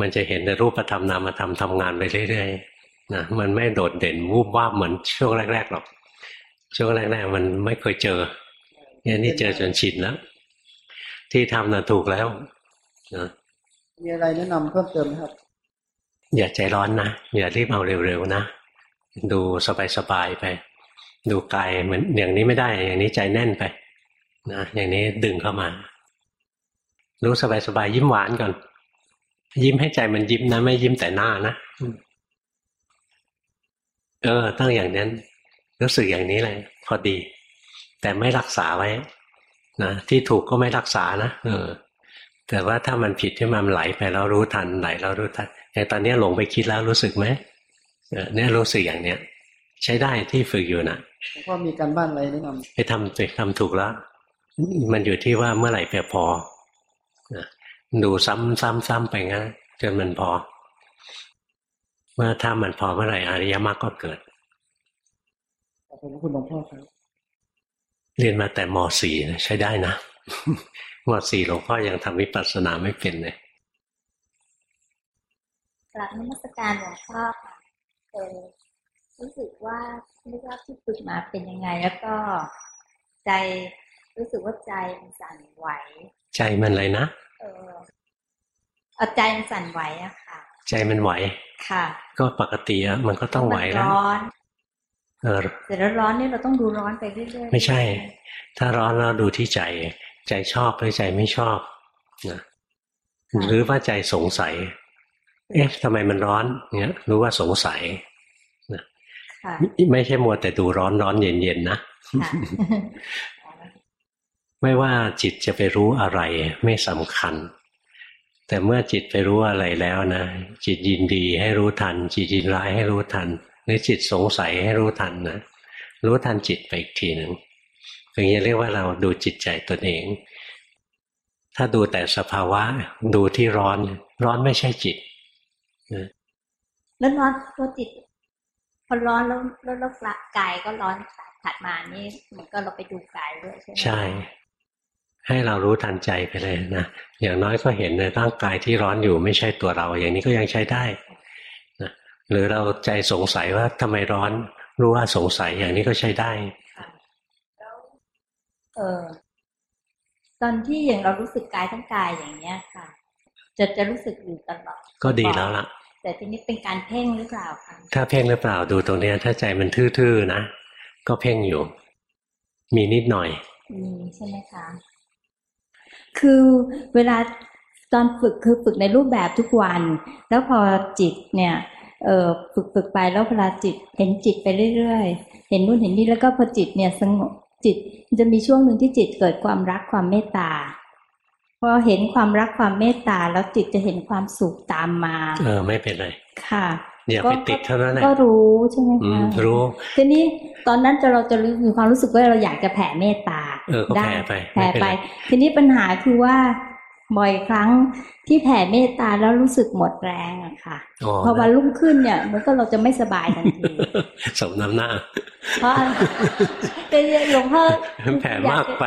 มันจะเห็นแต่รูปธรรมนามธรรมทำงานไปเรื่อยๆนะมันไม่โดดเด่นวูบวาบเหมือนช่วงแรกๆหรอกช่วงแรกๆมันไม่เคยเจอเนี่ยนี่เจอจนชินแล้วที่ทำน่ะถูกแล้วนะมีอะไรแนะนำเพิ่มเติมไหมครับ อย่าใจร้อนนะ อย่ารีบเอาเร็วๆนะ ดูสบายๆไป ดูกายเหมือนอย่างนี้ไม่ได้ อย่างนี้ใจแน่นไปนะอย่างนี้ดึงเข้ามา รู้สบายๆยิ้มหวานก่อน ยิ้มให้ใจมันยิ้มนะ ไม่ยิ้มแต่หน้านะเออตั้งอย่างนั้น รู้สึกอย่างนี้เลยพอดี แต่ไม่รักษาไว้นะที่ถูกก็ไม่รักษานะเออ แต่ว่าถ้ามันผิดที่มันไหลไปแล้วรู้ทันไหลแล้วรู้ทัน อย่างตอนนี้หลงไปคิดแล้วรู้สึกไหมเออเนี่ยรู้สึกอย่างเนี้ยใช้ได้ที่ฝึกอยู่นะหลวงพ่อมีการบ้านอะไรแนะนำไปทำสิทำถูกแล้ว มันอยู่ที่ว่าเมื่อไหร่เพียงพอนะดูซ้ำซ้ำซ้ำไปงั้นจนมันพอ เมื่อถ้ามันพอเมื่อไหร่อริยมรรคก็เกิดขอบคุณหลวงพ่อครับ เรียนมาแต่มสี่นะใช้ได้นะมสี่หลวงพ่อยังทำวิปัสสนาไม่เป็นเลย กราบนมัสการหลวงพ่อค่ะเออรู้สึกว่าไม่ทราบที่ฝึกมาเป็นยังไง แล้วก็ใจรู้สึกว่าใจมันสั่นไหว ใจมันอะไรนะเออเอาใจมันสั่นไหวอะค่ะ ใจมันไหว ค่ะ ก็ปกติอะมันก็ต้องไหวมันแล้วร้อนเออเสร็จแล้วร้อนนี่เราต้องดูร้อนไปเรื่อยๆไม่ใช่ ถ้าร้อนเราดูที่ใจ ใจชอบหรือใจไม่ชอบนะหรือว่าใจสงสัย เอ๊ะทำไมมันร้อนเนี้ย รู้ว่าสงสัยนะค่ะไม่ไม่ใช่มัวแต่ดูร้อนร้อนเย็นเย็นๆนะค่ะไม่ว่าจิตจะไปรู้อะไรไม่สำคัญ แต่เมื่อจิตไปรู้อะไรแล้วนะจิตยินดีให้รู้ทัน จิตยินร้ายให้รู้ทัน หรือจิตสงสัยให้รู้ทันนะรู้ทันจิตไปอีกทีหนึ่งถึงจะเรียกว่าเราดูจิตใจตนเอง ถ้าดูแต่สภาวะ ดูที่ร้อน ร้อนไม่ใช่จิตนะ แล้วร้อนตัวจิตพอร้อนแล้วแล้วแล้วกายก็ร้อนถัดมานี่เหมันก็เราไปดูกายด้วยใช่ไหมใช่ ให้เรารู้ทันใจไปเลยนะอย่างน้อยก็เห็นในร่างกายที่ร้อนอยู่ไม่ใช่ตัวเรา อย่างนี้ก็ยังใช้ได้นะหรือเราใจสงสัยว่าทำไมร้อนรู้ว่าสงสัยอย่างนี้ก็ใช้ได้แล้วเออตอนที่อย่างเรารู้สึกกายทั้งกายอย่างเนี้ยค่ะ จะจะรู้สึกอยู่ตลอดก็ดีแล้วล่ะ แต่ทีนี้เป็นการเพ่งหรือเปล่าคะถ้าเพ่งหรือเปล่าดูตรงเนี้ยถ้าใจมันทื่อๆนะก็เพ่งอยู่ มีนิดหน่อยมีใช่ไหมคะคือเวลาตอนฝึกคือฝึกในรูปแบบทุกวัน แล้วพอจิตเนี่ยเออฝึกฝึกไปแล้วเวลาจิตเห็นจิตไปเรื่อยๆ เห็นนู่นเห็นนี่แล้วก็พอจิตเนี่ยสงบจิตมันจะมีช่วงหนึ่งที่จิตเกิดความรักความเมตตา พอเห็นความรักความเมตตาแล้วจิตจะเห็นความสุขตามมา เออไม่เป็นไรค่ะอย่าไปติดเท่านั้นแหละก็รู้ใช่ไหมอืคะมรู้ทีนี้ตอนนั้นจะเราจะรู้มีความรู้สึกว่าเราอยากจะแผ่เมตตาเออก็ได้แผ่ไปแผ่ไม่เป็นไปไรทีนี้ปัญหาคือว่า บ่อยครั้งที่แผ่เมตตาแล้วรู้สึกหมดแรงอะค่ะอ๋อพอวันรุ่งขึ้นเนี่ยมันก็เราจะไม่สบายทันทีสมน้ำหน้า เพราะแต่หลวงพ่อแผ่มากไป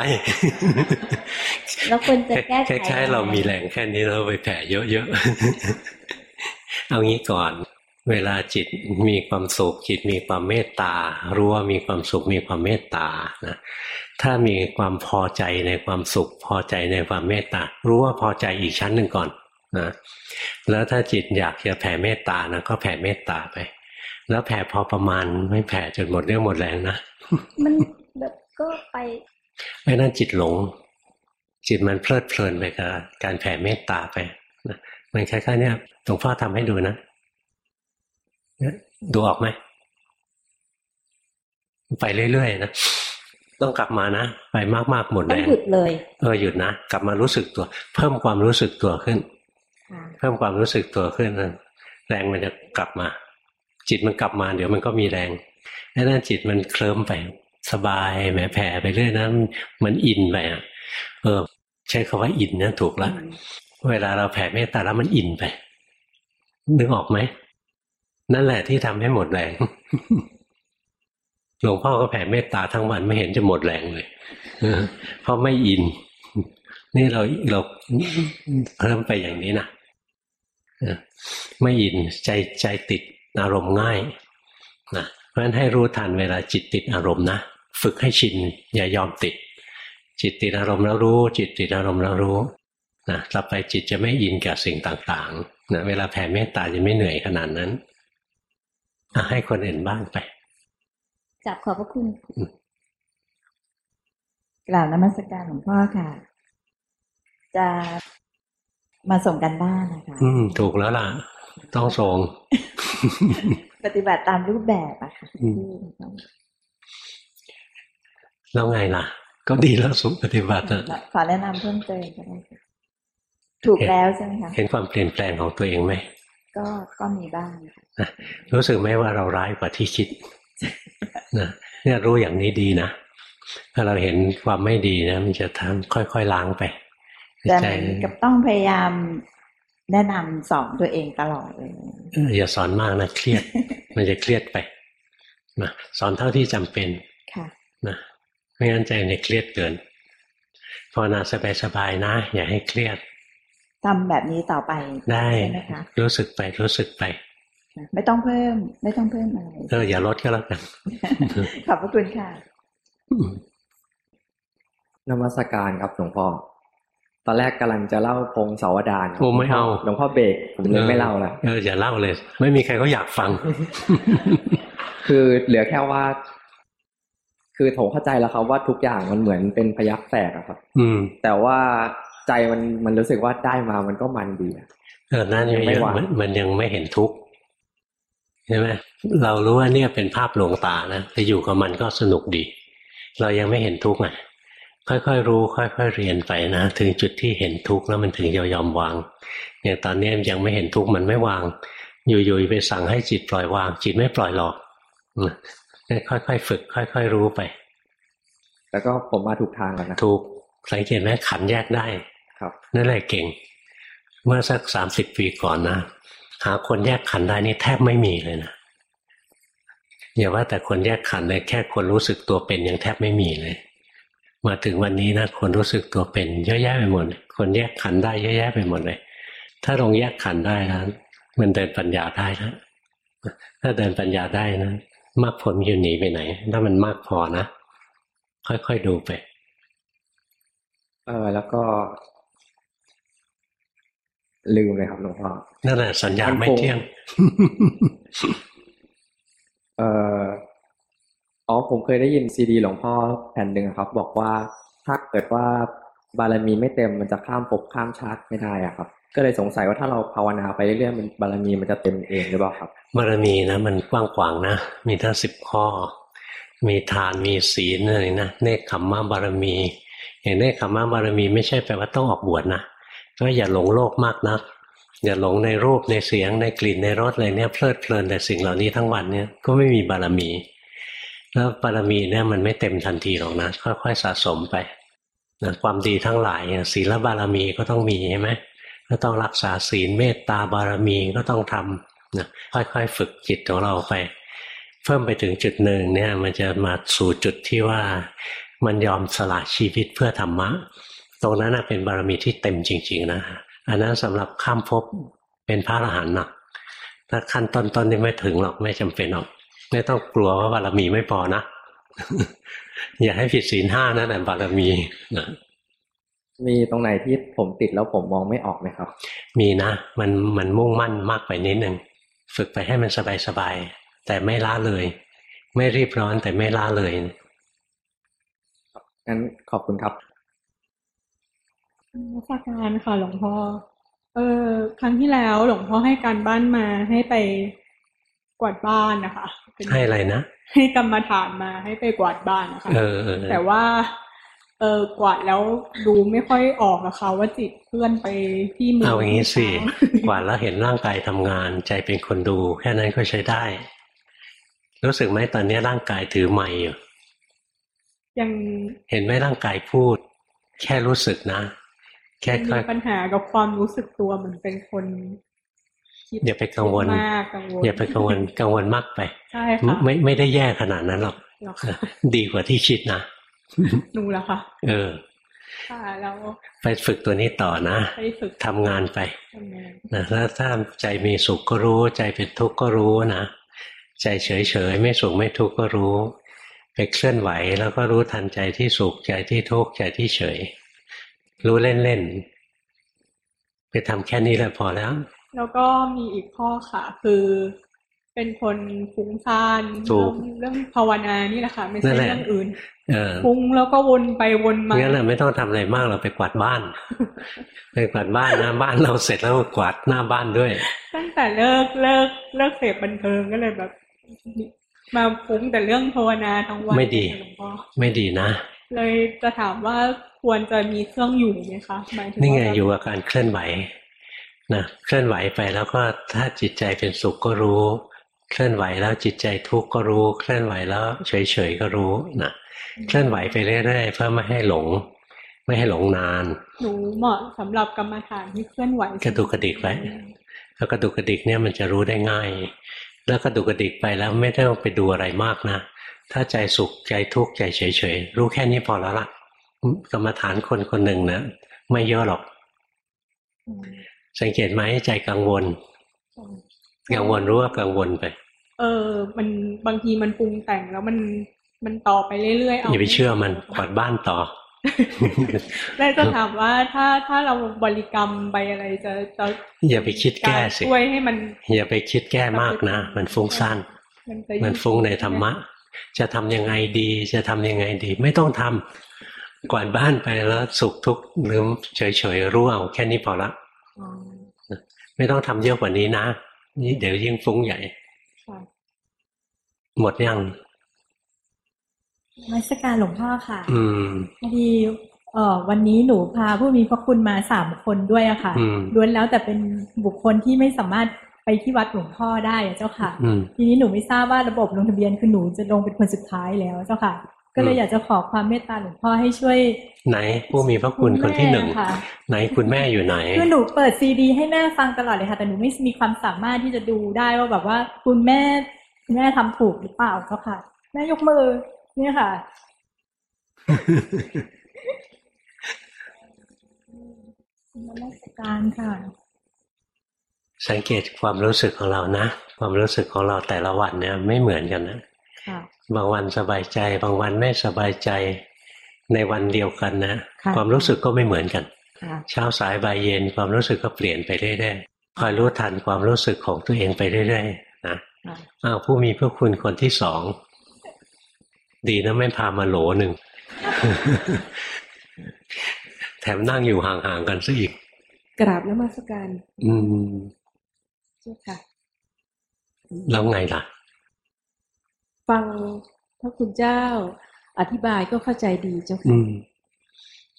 เราควรจะแก้ไขคล้ายๆเรามีแรงแค่นี้เราไปแผ่เยอะๆเอางี้ก่อน เวลาจิตมีความสุขจิตมีความเมตตารู้ว่ามีความสุขมีความเมตตานะ ถ้ามีความพอใจในความสุข พอใจในความเมตตารู้ว่าพอใจอีกชั้นหนึ่งก่อนนะแล้วถ้าจิตอยากจะแผ่เมตตานะก็แผ่เมตตาไป แล้วแผ่พอประมาณไม่แผ่จนหมดเรื่องหมดแรงนะมันแบบก็ไปไม่นั่นจิตหลง จิตมันเพลิดเพลินไปกับการแผ่เมตตาไปนะมันคล้ายๆเนี่ยหลวงพ่อทำให้ดูนะเนี่ยดูออกไหมไปเรื่อยๆนะ ต้องกลับมานะ ไปมากๆหมดต้แรองงหยุดเลยเออหยุดนะกลับมารู้สึกตัว เพิ่มความรู้สึกตัวขึ้นค่ะเพิ่มความรู้สึกตัวขึ้นนะแรงมันจะกลับมา จิตมันกลับมาเดี๋ยวมันก็มีแรงแล้วนั่นจิตมันเคลิ้มไปสบายแหมแผ่ไปเรื่อยนะเหมือนอินไปอะเออ ใช้คาว่าอินนะถูกละเวลาเราแผ่เมตตาแล้วมันอินไปนึกออกไหมนั่นแหละที่ทำให้หมดแรง หลวงพ่อก็แผ่เมตตาทั้งวันไม่เห็นจะหมดแรงเลยเพราะไม่อิน นี่เราเราเพิ่มไปอย่างนี้นะไม่อินใจใจติดอารมณ์ง่ายนะเพราะฉะนั้นให้รู้ทันเวลาจิตติดอารมณ์นะฝึกให้ชินอย่ายอมติด จิตติดอารมณ์แล้วรู้ จิตติดอารมณ์แล้วรู้นะต่อไปจิตจะไม่อินกับสิ่งต่างๆนะเวลาแผ่เมตตาจะไม่เหนื่อยขนาดนั้นให้คนอื่นบ้างไป จับขอบพระคุณ กล่าวนมัสการหลวงพ่อค่ะ จะมาส่งกันบ้านนะคะ อืม ถูกแล้วล่ะ ต้องส่ง ปฏิบัติตามรูปแบบอะค่ะแล้วไงล่ะ ก็ดีแล้วสุปฏิบัติอะขอแนะนำเพิ่มเติมก็ได้ถูกแล้วใช่ไหมคะ เห็นความเปลี่ยนแปลงของตัวเองไหม ก็ก็มีบ้าง รู้สึกไหมว่าเราร้ายกว่าที่คิด นะเนี่ยรู้อย่างนี้ดีนะถ้าเราเห็นความไม่ดีนะมันจะทำค่อยๆล้างไปแต่กับต้องพยายามแนะนำสอนตัวเองตลอดเลยอย่าสอนมากนะเครียด มันจะเครียดไปนะสอนเท่าที่จำเป็นค่ะนะไม่งั้นใจเนี่ยเครียดเกินภาวนาสบายๆนะ อย่าให้เครียดทำแบบนี้ต่อไปได้ไหมคะรู้สึกไปรู้สึกไป ไม่ต้องเพิ่ม ไม่ต้องเพิ่มอะไรเอออย่าลดก็แล้วกัน ขอบพระคุณค่ะนมัสการครับหลวงพ่อตอนแรกกำลังจะเล่าพงศาวดารผมไม่เอาหลวงพ่อเบรกผมเลยไม่เล่าละเอออย่าเล่าเลย ไม่มีใครก็อยากฟัง คือเหลือแค่ว่า คือผมเข้าใจแล้วครับว่าทุกอย่างมันเหมือนเป็นพยักแฝกครับ อืม แต่ว่าใจมันมันรู้สึกว่าได้มามันก็มันดีเออนั่นยังไม่มันยังไม่เห็นทุกข์ ใช่ไหมเรารู้ว่าเนี่ยเป็นภาพหลวงตานะแต่อยู่กับมันก็สนุกดี เรายังไม่เห็นทุกข์อะค่อยๆรู้ ค่อยๆเรียนไปนะ ถึงจุดที่เห็นทุกข์แล้วมันถึงยอมวางอย่างตอนนี้ยังไม่เห็นทุกข์มันไม่วาง อยู่ๆไปสั่งให้จิตปล่อยวาง จิตไม่ปล่อยหรอกค่อยๆฝึก ค่อยๆรู้ไป แล้วก็ผมมาถูกทางแล้วนะถูกสังเกตไหมขันแยกได้ ครับนั่นแหละเก่ง เมื่อสักสามสิบปีก่อนนะ หาคนแยกขันได้นี่แทบไม่มีเลยนะอย่าว่าแต่คนแยกขันเลยแค่คนรู้สึกตัวเป็นยังแทบไม่มีเลย มาถึงวันนี้นะคนรู้สึกตัวเป็นเยอะแยะไปหมดคนแยกขันได้เยอะแยะไปหมดเลย ถ้าลงแยกขันได้นะมันเดินปัญญาได้นะถ้าเดินปัญญาได้นะมากผลอยู่หนีไปไหน ถ้ามันมากพอนะค่อยๆดูไปเออแล้วก็ ลืมเลยครับหลวงพ่อนั่นแหละสัญญาไม่เที่ยง เอออ๋อผมเคยได้ยินซีดีหลวงพ่อแผ่นหนึ่งครับ บอกว่าถ้าเกิดว่าบารมีไม่เต็มมันจะข้ามภพข้ามชาติไม่ได้อะครับ ก็เลยสงสัยว่าถ้าเราภาวนาไปเรื่อยๆมันบารมีมันจะเต็มเองหรือเปล่าครับ บารมีนะ มันกว้างขวางนะ มีทั้งสิบข้อ มีทานมีศีลอะไรนะเนคขมมะบารมีอย่างเนคขมมะบารมีไม่ใช่แปลว่าต้องออกบวชนะ ก็อย่าหลงโลกมากนัก อย่าหลงในรูปในเสียงในกลิ่นในรสอะไรเนี่ยเพลิดเพลินแต่สิ่งเหล่านี้ทั้งวันเนี่ยก็ไม่มีบารมี แล้วบารมีเนี่ยมันไม่เต็มทันทีหรอกนะค่อยๆสะสมไปนะความดีทั้งหลายศีลบารมีก็ต้องมีใช่ไหมก็ต้องรักษาศีลเมตตาบารมีก็ต้องทำนะค่อยๆฝึกจิตของเราไป เพิ่มไปถึงจุดหนึ่งเนี่ยมันจะมาสู่จุดที่ว่ามันยอมสละชีวิตเพื่อธรรมะ ตรงนั้นเป็นบารมีที่เต็มจริง ๆ นะอันนั้นสำหรับข้ามภพเป็นพระอรหันต์นะถ้าขั้นต้นๆนี่ไม่ถึงหรอกไม่จำเป็นหรอก ไม่ต้องกลัวว่าบารมีไม่พอนะอย่าให้ผิดศีลห้านะแต่บารมีนะมีตรงไหนที่ผมติดแล้วผมมองไม่ออกไหมครับ มีนะ มันมันมุ่งมั่นมากไปนิดหนึ่งฝึกไปให้มันสบายสบายแต่ไม่ล้าเลย ไม่รีบร้อนแต่ไม่ล้าเลยงั้นขอบคุณครับ นักการค่ะ หลวงพ่อ เออครั้งที่แล้วหลวงพ่อให้การบ้านมาให้ไปกวาดบ้านนะคะให้อะไรนะให้กรรมฐานมาให้ไปกวาดบ้านนะคะแต่ว่า เออกวาดแล้วดูไม่ค่อยออกนะคะ ว่าจิตเคลื่อนไปที่มือเอาอย่างนี้สิกวาดแล้วเห็นร่างกายทำงาน ใจเป็นคนดู แค่นั้นก็ใช้ได้ รู้สึกไหมตอนนี้ร่างกายถือไม้อยู่ยังเห็นไหมร่างกายพูด แค่รู้สึกนะ แค่มีปัญหากับความรู้สึกตัวเหมือนเป็นคนอย่าไปกังวลอย่าไปกังวลกังวลมากไปใช่ค่ะไม่ไม่ได้แย่ขนาดนั้นหรอกดีกว่าที่คิดนะหนูแล้วค่ะ เออค่ะแล้วไปฝึกตัวนี้ต่อนะไปฝึกทำงานไปนะถ้าถ้าใจมีสุขก็รู้ ใจเป็นทุกข์ก็รู้นะใจเฉยเฉยไม่สุขไม่ทุกข์ก็รู้ ไปเคลื่อนไหวแล้วก็รู้ทันใจที่สุขใจที่ทุกข์ใจที่เฉย รู้เล่นๆ ไปทำแค่นี้แหละพอแล้ว แล้วก็มีอีกข้อค่ะ คือเป็นคนฟุ้งซ่านถูเรื่อกงเรื่องภาวนานี่แหละค่ะ ไม่นั่ใช่นแหละเรื่องอื่นเออฟุ้งแล้วก็วนไปวนมางั้นแหละไม่ต้องทำอะไรมากเราไปกวาดบ้าน ไปกวาดบ้านนะบ้านเราเสร็จแล้วก็กวาดหน้าบ้านด้วย ตั้งแต่เลิกเลิกเลิกเสพบันเทิงก็เลยแบบ มาฟุ้งแต่เรื่องภาวนาทั้งวันไม่ดีหลวงพ่อไม่ดีนะ เลยจะถามว่า ควรจะมีเครื่องอยู่ไหมคะหมายถึงนี่ไงว่าอยู่กับการเคลื่อนไหวนะเคลื่อนไหวไปแล้วก็ถ้าจิตใจเป็นสุขก็รู้ เคลื่อนไหวแล้วจิตใจทุกข์ก็รู้ เคลื่อนไหวแล้วเฉยๆก็รู้นะเคลื่อนไหวไปเรื่อยๆเพื่อไม่ให้หลง ไม่ให้หลงนานหนูเหมาะสำหรับกรรมฐานที่เคลื่อนไหวกระดุกกระดิกไว้แล้วกระดุกกระดิกเนี่ยมันจะรู้ได้ง่าย แล้วกระดุกกระดิกไปแล้วไม่ต้องไปดูอะไรมากนะถ้าใจสุขใจทุกข์ใจเฉยๆรู้แค่นี้พอแล้วล่ะ กรรมฐานคนคนหนึ่งนะไม่เยอะหรอก สังเกตไหมใจกังวล กังวลรู้ว่ากังวลไป เออ มันบางทีมันปรุงแต่งแล้วมันมันต่อไปเรื่อยๆเอาอย่าไปเชื่อมันกวาดบ้านต่อแล้วจะถามว่าถ้าถ้าเราบริกรรมไปอะไรจะจะอย่าไปคิดแก้สิช่วยให้มัน อย่าไปคิดแก้มากนะ มันฟุ้งซ่านมันจะมันฟุ้งในธรรมะ จะทำยังไงดี จะทำยังไงดี ไม่ต้องทำ กวาดบ้านไปแล้วสุขทุกข์หรือเฉยๆรู้เอาแค่นี้พอละอ๋อไม่ต้องทำเยอะกว่านี้นะนี่เดี๋ยวยิ่งฟุ้งใหญ่ค่ะหมดยังนมัสการหลวงพ่อค่ะ อืมพอดีเอ่อวันนี้หนูพาผู้มีพระคุณมาสามคนด้วยอะค่ะอืมล้วนแล้วแต่เป็นบุคคลที่ไม่สามารถไปที่วัดหลวงพ่อได้อะเจ้าค่ะอืมทีนี้หนูไม่ทราบว่าระบบลงทะเบียนคือหนูจะลงเป็นคนสุดท้ายแล้วเจ้าค่ะ ก็เลยอืมอยากจะขอความเมตตาหลวงพ่อให้ช่วย ไหนผู้มีพระคุณคนที่หนึ่งแม่ค่ะไหนคุณแม่อยู่ไหนคือหนูเปิดซีดี ให้แม่ฟังตลอดเลยค่ะแต่หนูไม่มีความสามารถที่จะดูได้ว่าแบบว่าคุณแม่คุณแม่ทำถูกหรือเปล่าเจ้าค่ะ แม่ยกมือเนี่ยค่ะ นมัสการค่ะ สังเกตความรู้สึกของเรานะ ความรู้สึกของเราแต่ละวันเนี่ยไม่เหมือนกันนะค่ะ บางวันสบายใจ บางวันไม่สบายใจในวันเดียวกันนะค่ะความรู้สึกก็ไม่เหมือนกันค่ะเช้าสายบ่ายเย็นความรู้สึกก็เปลี่ยนไปเรื่อยๆคอยรู้ทันความรู้สึกของตัวเองไปเรื่อยๆนะค่ะอ้าวผู้มีพระคุณคนที่สองดีนะไม่พามาโหลหนึ่ง แถมนั่งอยู่ห่างๆกันซะอีก กราบนมัสการ อืมเจ้าค่ะแล้วไงล่ะ ฟังพระคุณเจ้าอธิบายก็เข้าใจดีเจ้าอืค่ะม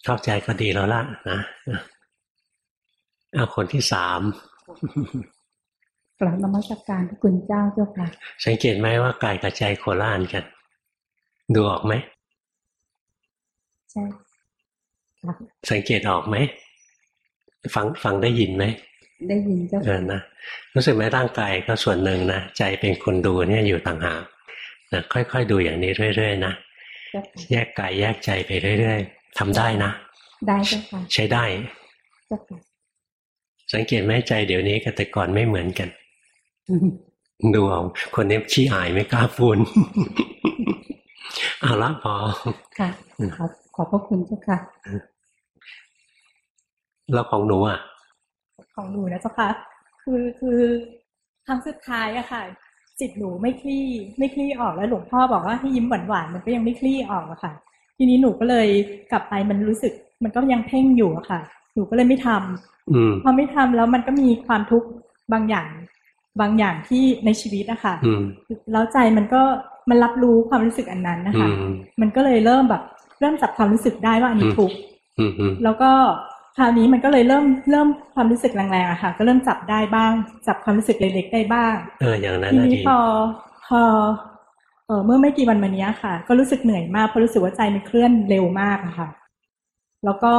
เข้าใจก็ดีแล้วล่ะนะเอาคนที่สามกราบนมัสการพระคุณเจ้าเจ้าค่ะสังเกตไหมว่ากายกับใจโคละอันกัน ดูออกไหมใช่ค่ะสังเกตออกไหมฟังฟังได้ยินไหมได้ยินเจ้าเออนะรู้สึกไหมร่างกายก็ส่วนหนึ่งนะใจเป็นคนดูเนี่ยอยู่ต่างหาก นะค่อยๆดูอย่างนี้เรื่อยๆนะเจ้าค่ะแยกกายแยกใจไปเรื่อยๆทำได้นะ ได้เจ้าค่ะใช้ได้เจ้าค่ะสังเกตไหมใจเดี๋ยวนี้กับแต่ก่อนไม่เหมือนกันดูเอาคนนี้ขี้อายไม่กล้าพูดเอาละพอค่ะขอบขอบพระคุณเจ้าค่ะ แล้วของหนูอะ ของหนูนะเจ้าค่ะ คือคือครั้งสุดท้ายอะค่ะ จิตหนูไม่คลี่ไม่คลี่ออกแล้วหลวงพ่อบอกว่าให้ยิ้มหวานๆมันก็ยังไม่คลี่ออกอะค่ะ ทีนี้หนูก็เลยกลับไปมันรู้สึก มันก็ยังเพ่งอยู่อะค่ะ หนูก็เลยไม่ทำอืมพอไม่ทำแล้วมันก็มีความทุกข์บางอย่าง บางอย่างที่ในชีวิตอะค่ะอืมแล้วใจมันก็มันรับรู้ความรู้สึกอันนั้นนะคะอืมมันก็เลยเริ่มแบบ เริ่มจับความรู้สึกได้ว่าอันนี้ทุกข์อืมอืมแล้วก็ คราวนี้มันก็เลยเริ่มเริ่มความรู้สึกแรงๆอะค่ะ ก็เริ่มจับได้บ้าง จับความรู้สึกเล็กๆได้บ้าง เอออย่างนั้นทีนะนี้ดีพอพอเออเมื่อไม่กี่วันมานี้ค่ะ ก็รู้สึกเหนื่อยมากเพราะรู้สึกว่าใจมันเคลื่อนเร็วมากอะค่ะ แล้วก็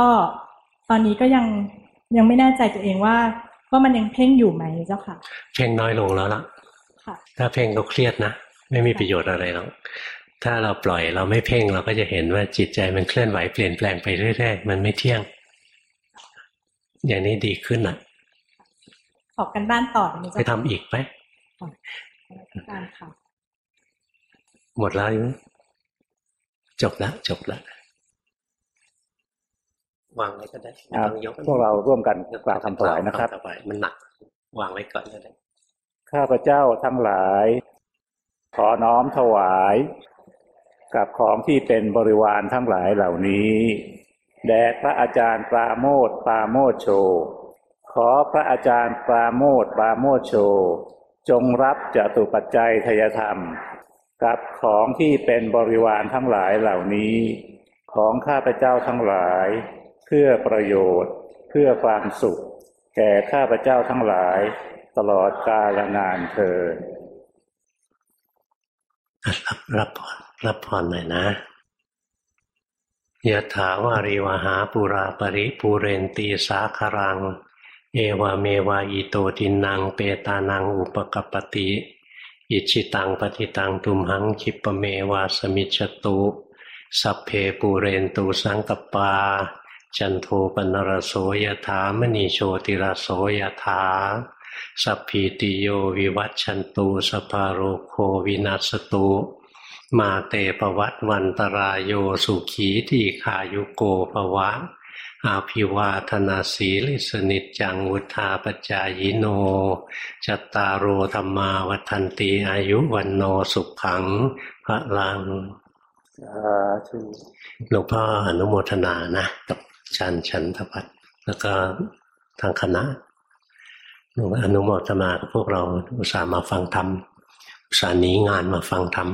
ตอนนี้ก็ยังยังไม่แน่ใจตัวเองว่าว่ามันยังเพ่งอยู่ไหมเจ้าค่ะ เพ่งน้อยลงแล้วล่ะค่ะถ้าเพ่งก็เครียดนะไม่มีประโยชน์อะไรหรอกถ้าเราปล่อยเราไม่เพ่งเราก็จะเห็นว่าจิตใจมันเคลื่อนไหวเปลี่ยนแปลงไปเรื่อยๆมันไม่เที่ยง อย่างนี้ดีขึ้นอะขอบกันบ้านต่อนะไปเจ้าทำอีกไหมการค่ะหมดแล้วยังจบแล้วจบแล้ววางไว้ก็ได้ต้องยกพวกเราร่วมกันกล่าวคำถวายนะครับมันหนัก วางไว้ก่อนก็ได้ข้าพเจ้าทั้งหลาย ขอน้อมถวาย กับของที่เป็นบริวารทั้งหลายเหล่านี้ แด่พระอาจารย์ปราโมทปราโมทโช ขอพระอาจารย์ปราโมทปราโมทโช จงรับจตุปัจจัยทยธรรม กับของที่เป็นบริวารทั้งหลายเหล่านี้ ของข้าพเจ้าทั้งหลาย เพื่อประโยชน์ เพื่อความสุข แก่ข้าพเจ้าทั้งหลาย ตลอดกาลนานเธอรับรับพรรับพรหน่อยนะ ยถาวาริวหาปูราปริปูเรนติ สาครัง เอวเมวะ อิโต ทินนังเปตานังอุปกัปปติอิจฉิตังปัตถิตังตุมหัง ขิปปเมวะ สมิชฌตุสัพเพปูเรนตุ สังกัปปา จันโทปัณณรโสยถามณิ โชติรโสยถาสัพพีติโยวิวัตชันตูสภาโรโควินัสตุ มาเตปวัตวันตรายโยสุขีที่ขายุโกภวะ อาภิวาธนาสีลิสนิจังวุธาปจายโน จัตตารโอธรรมาวันตีอายุวันโนสุขังพระลังหลวงพ่ออนุโมทนานะ กับชันชันทพัฒแล้วก็ทางคณะหลวงอนุโมทนากับพวกเราอุตส่าห์มาฟังธรรมอุต สานีงานมาฟังธรรม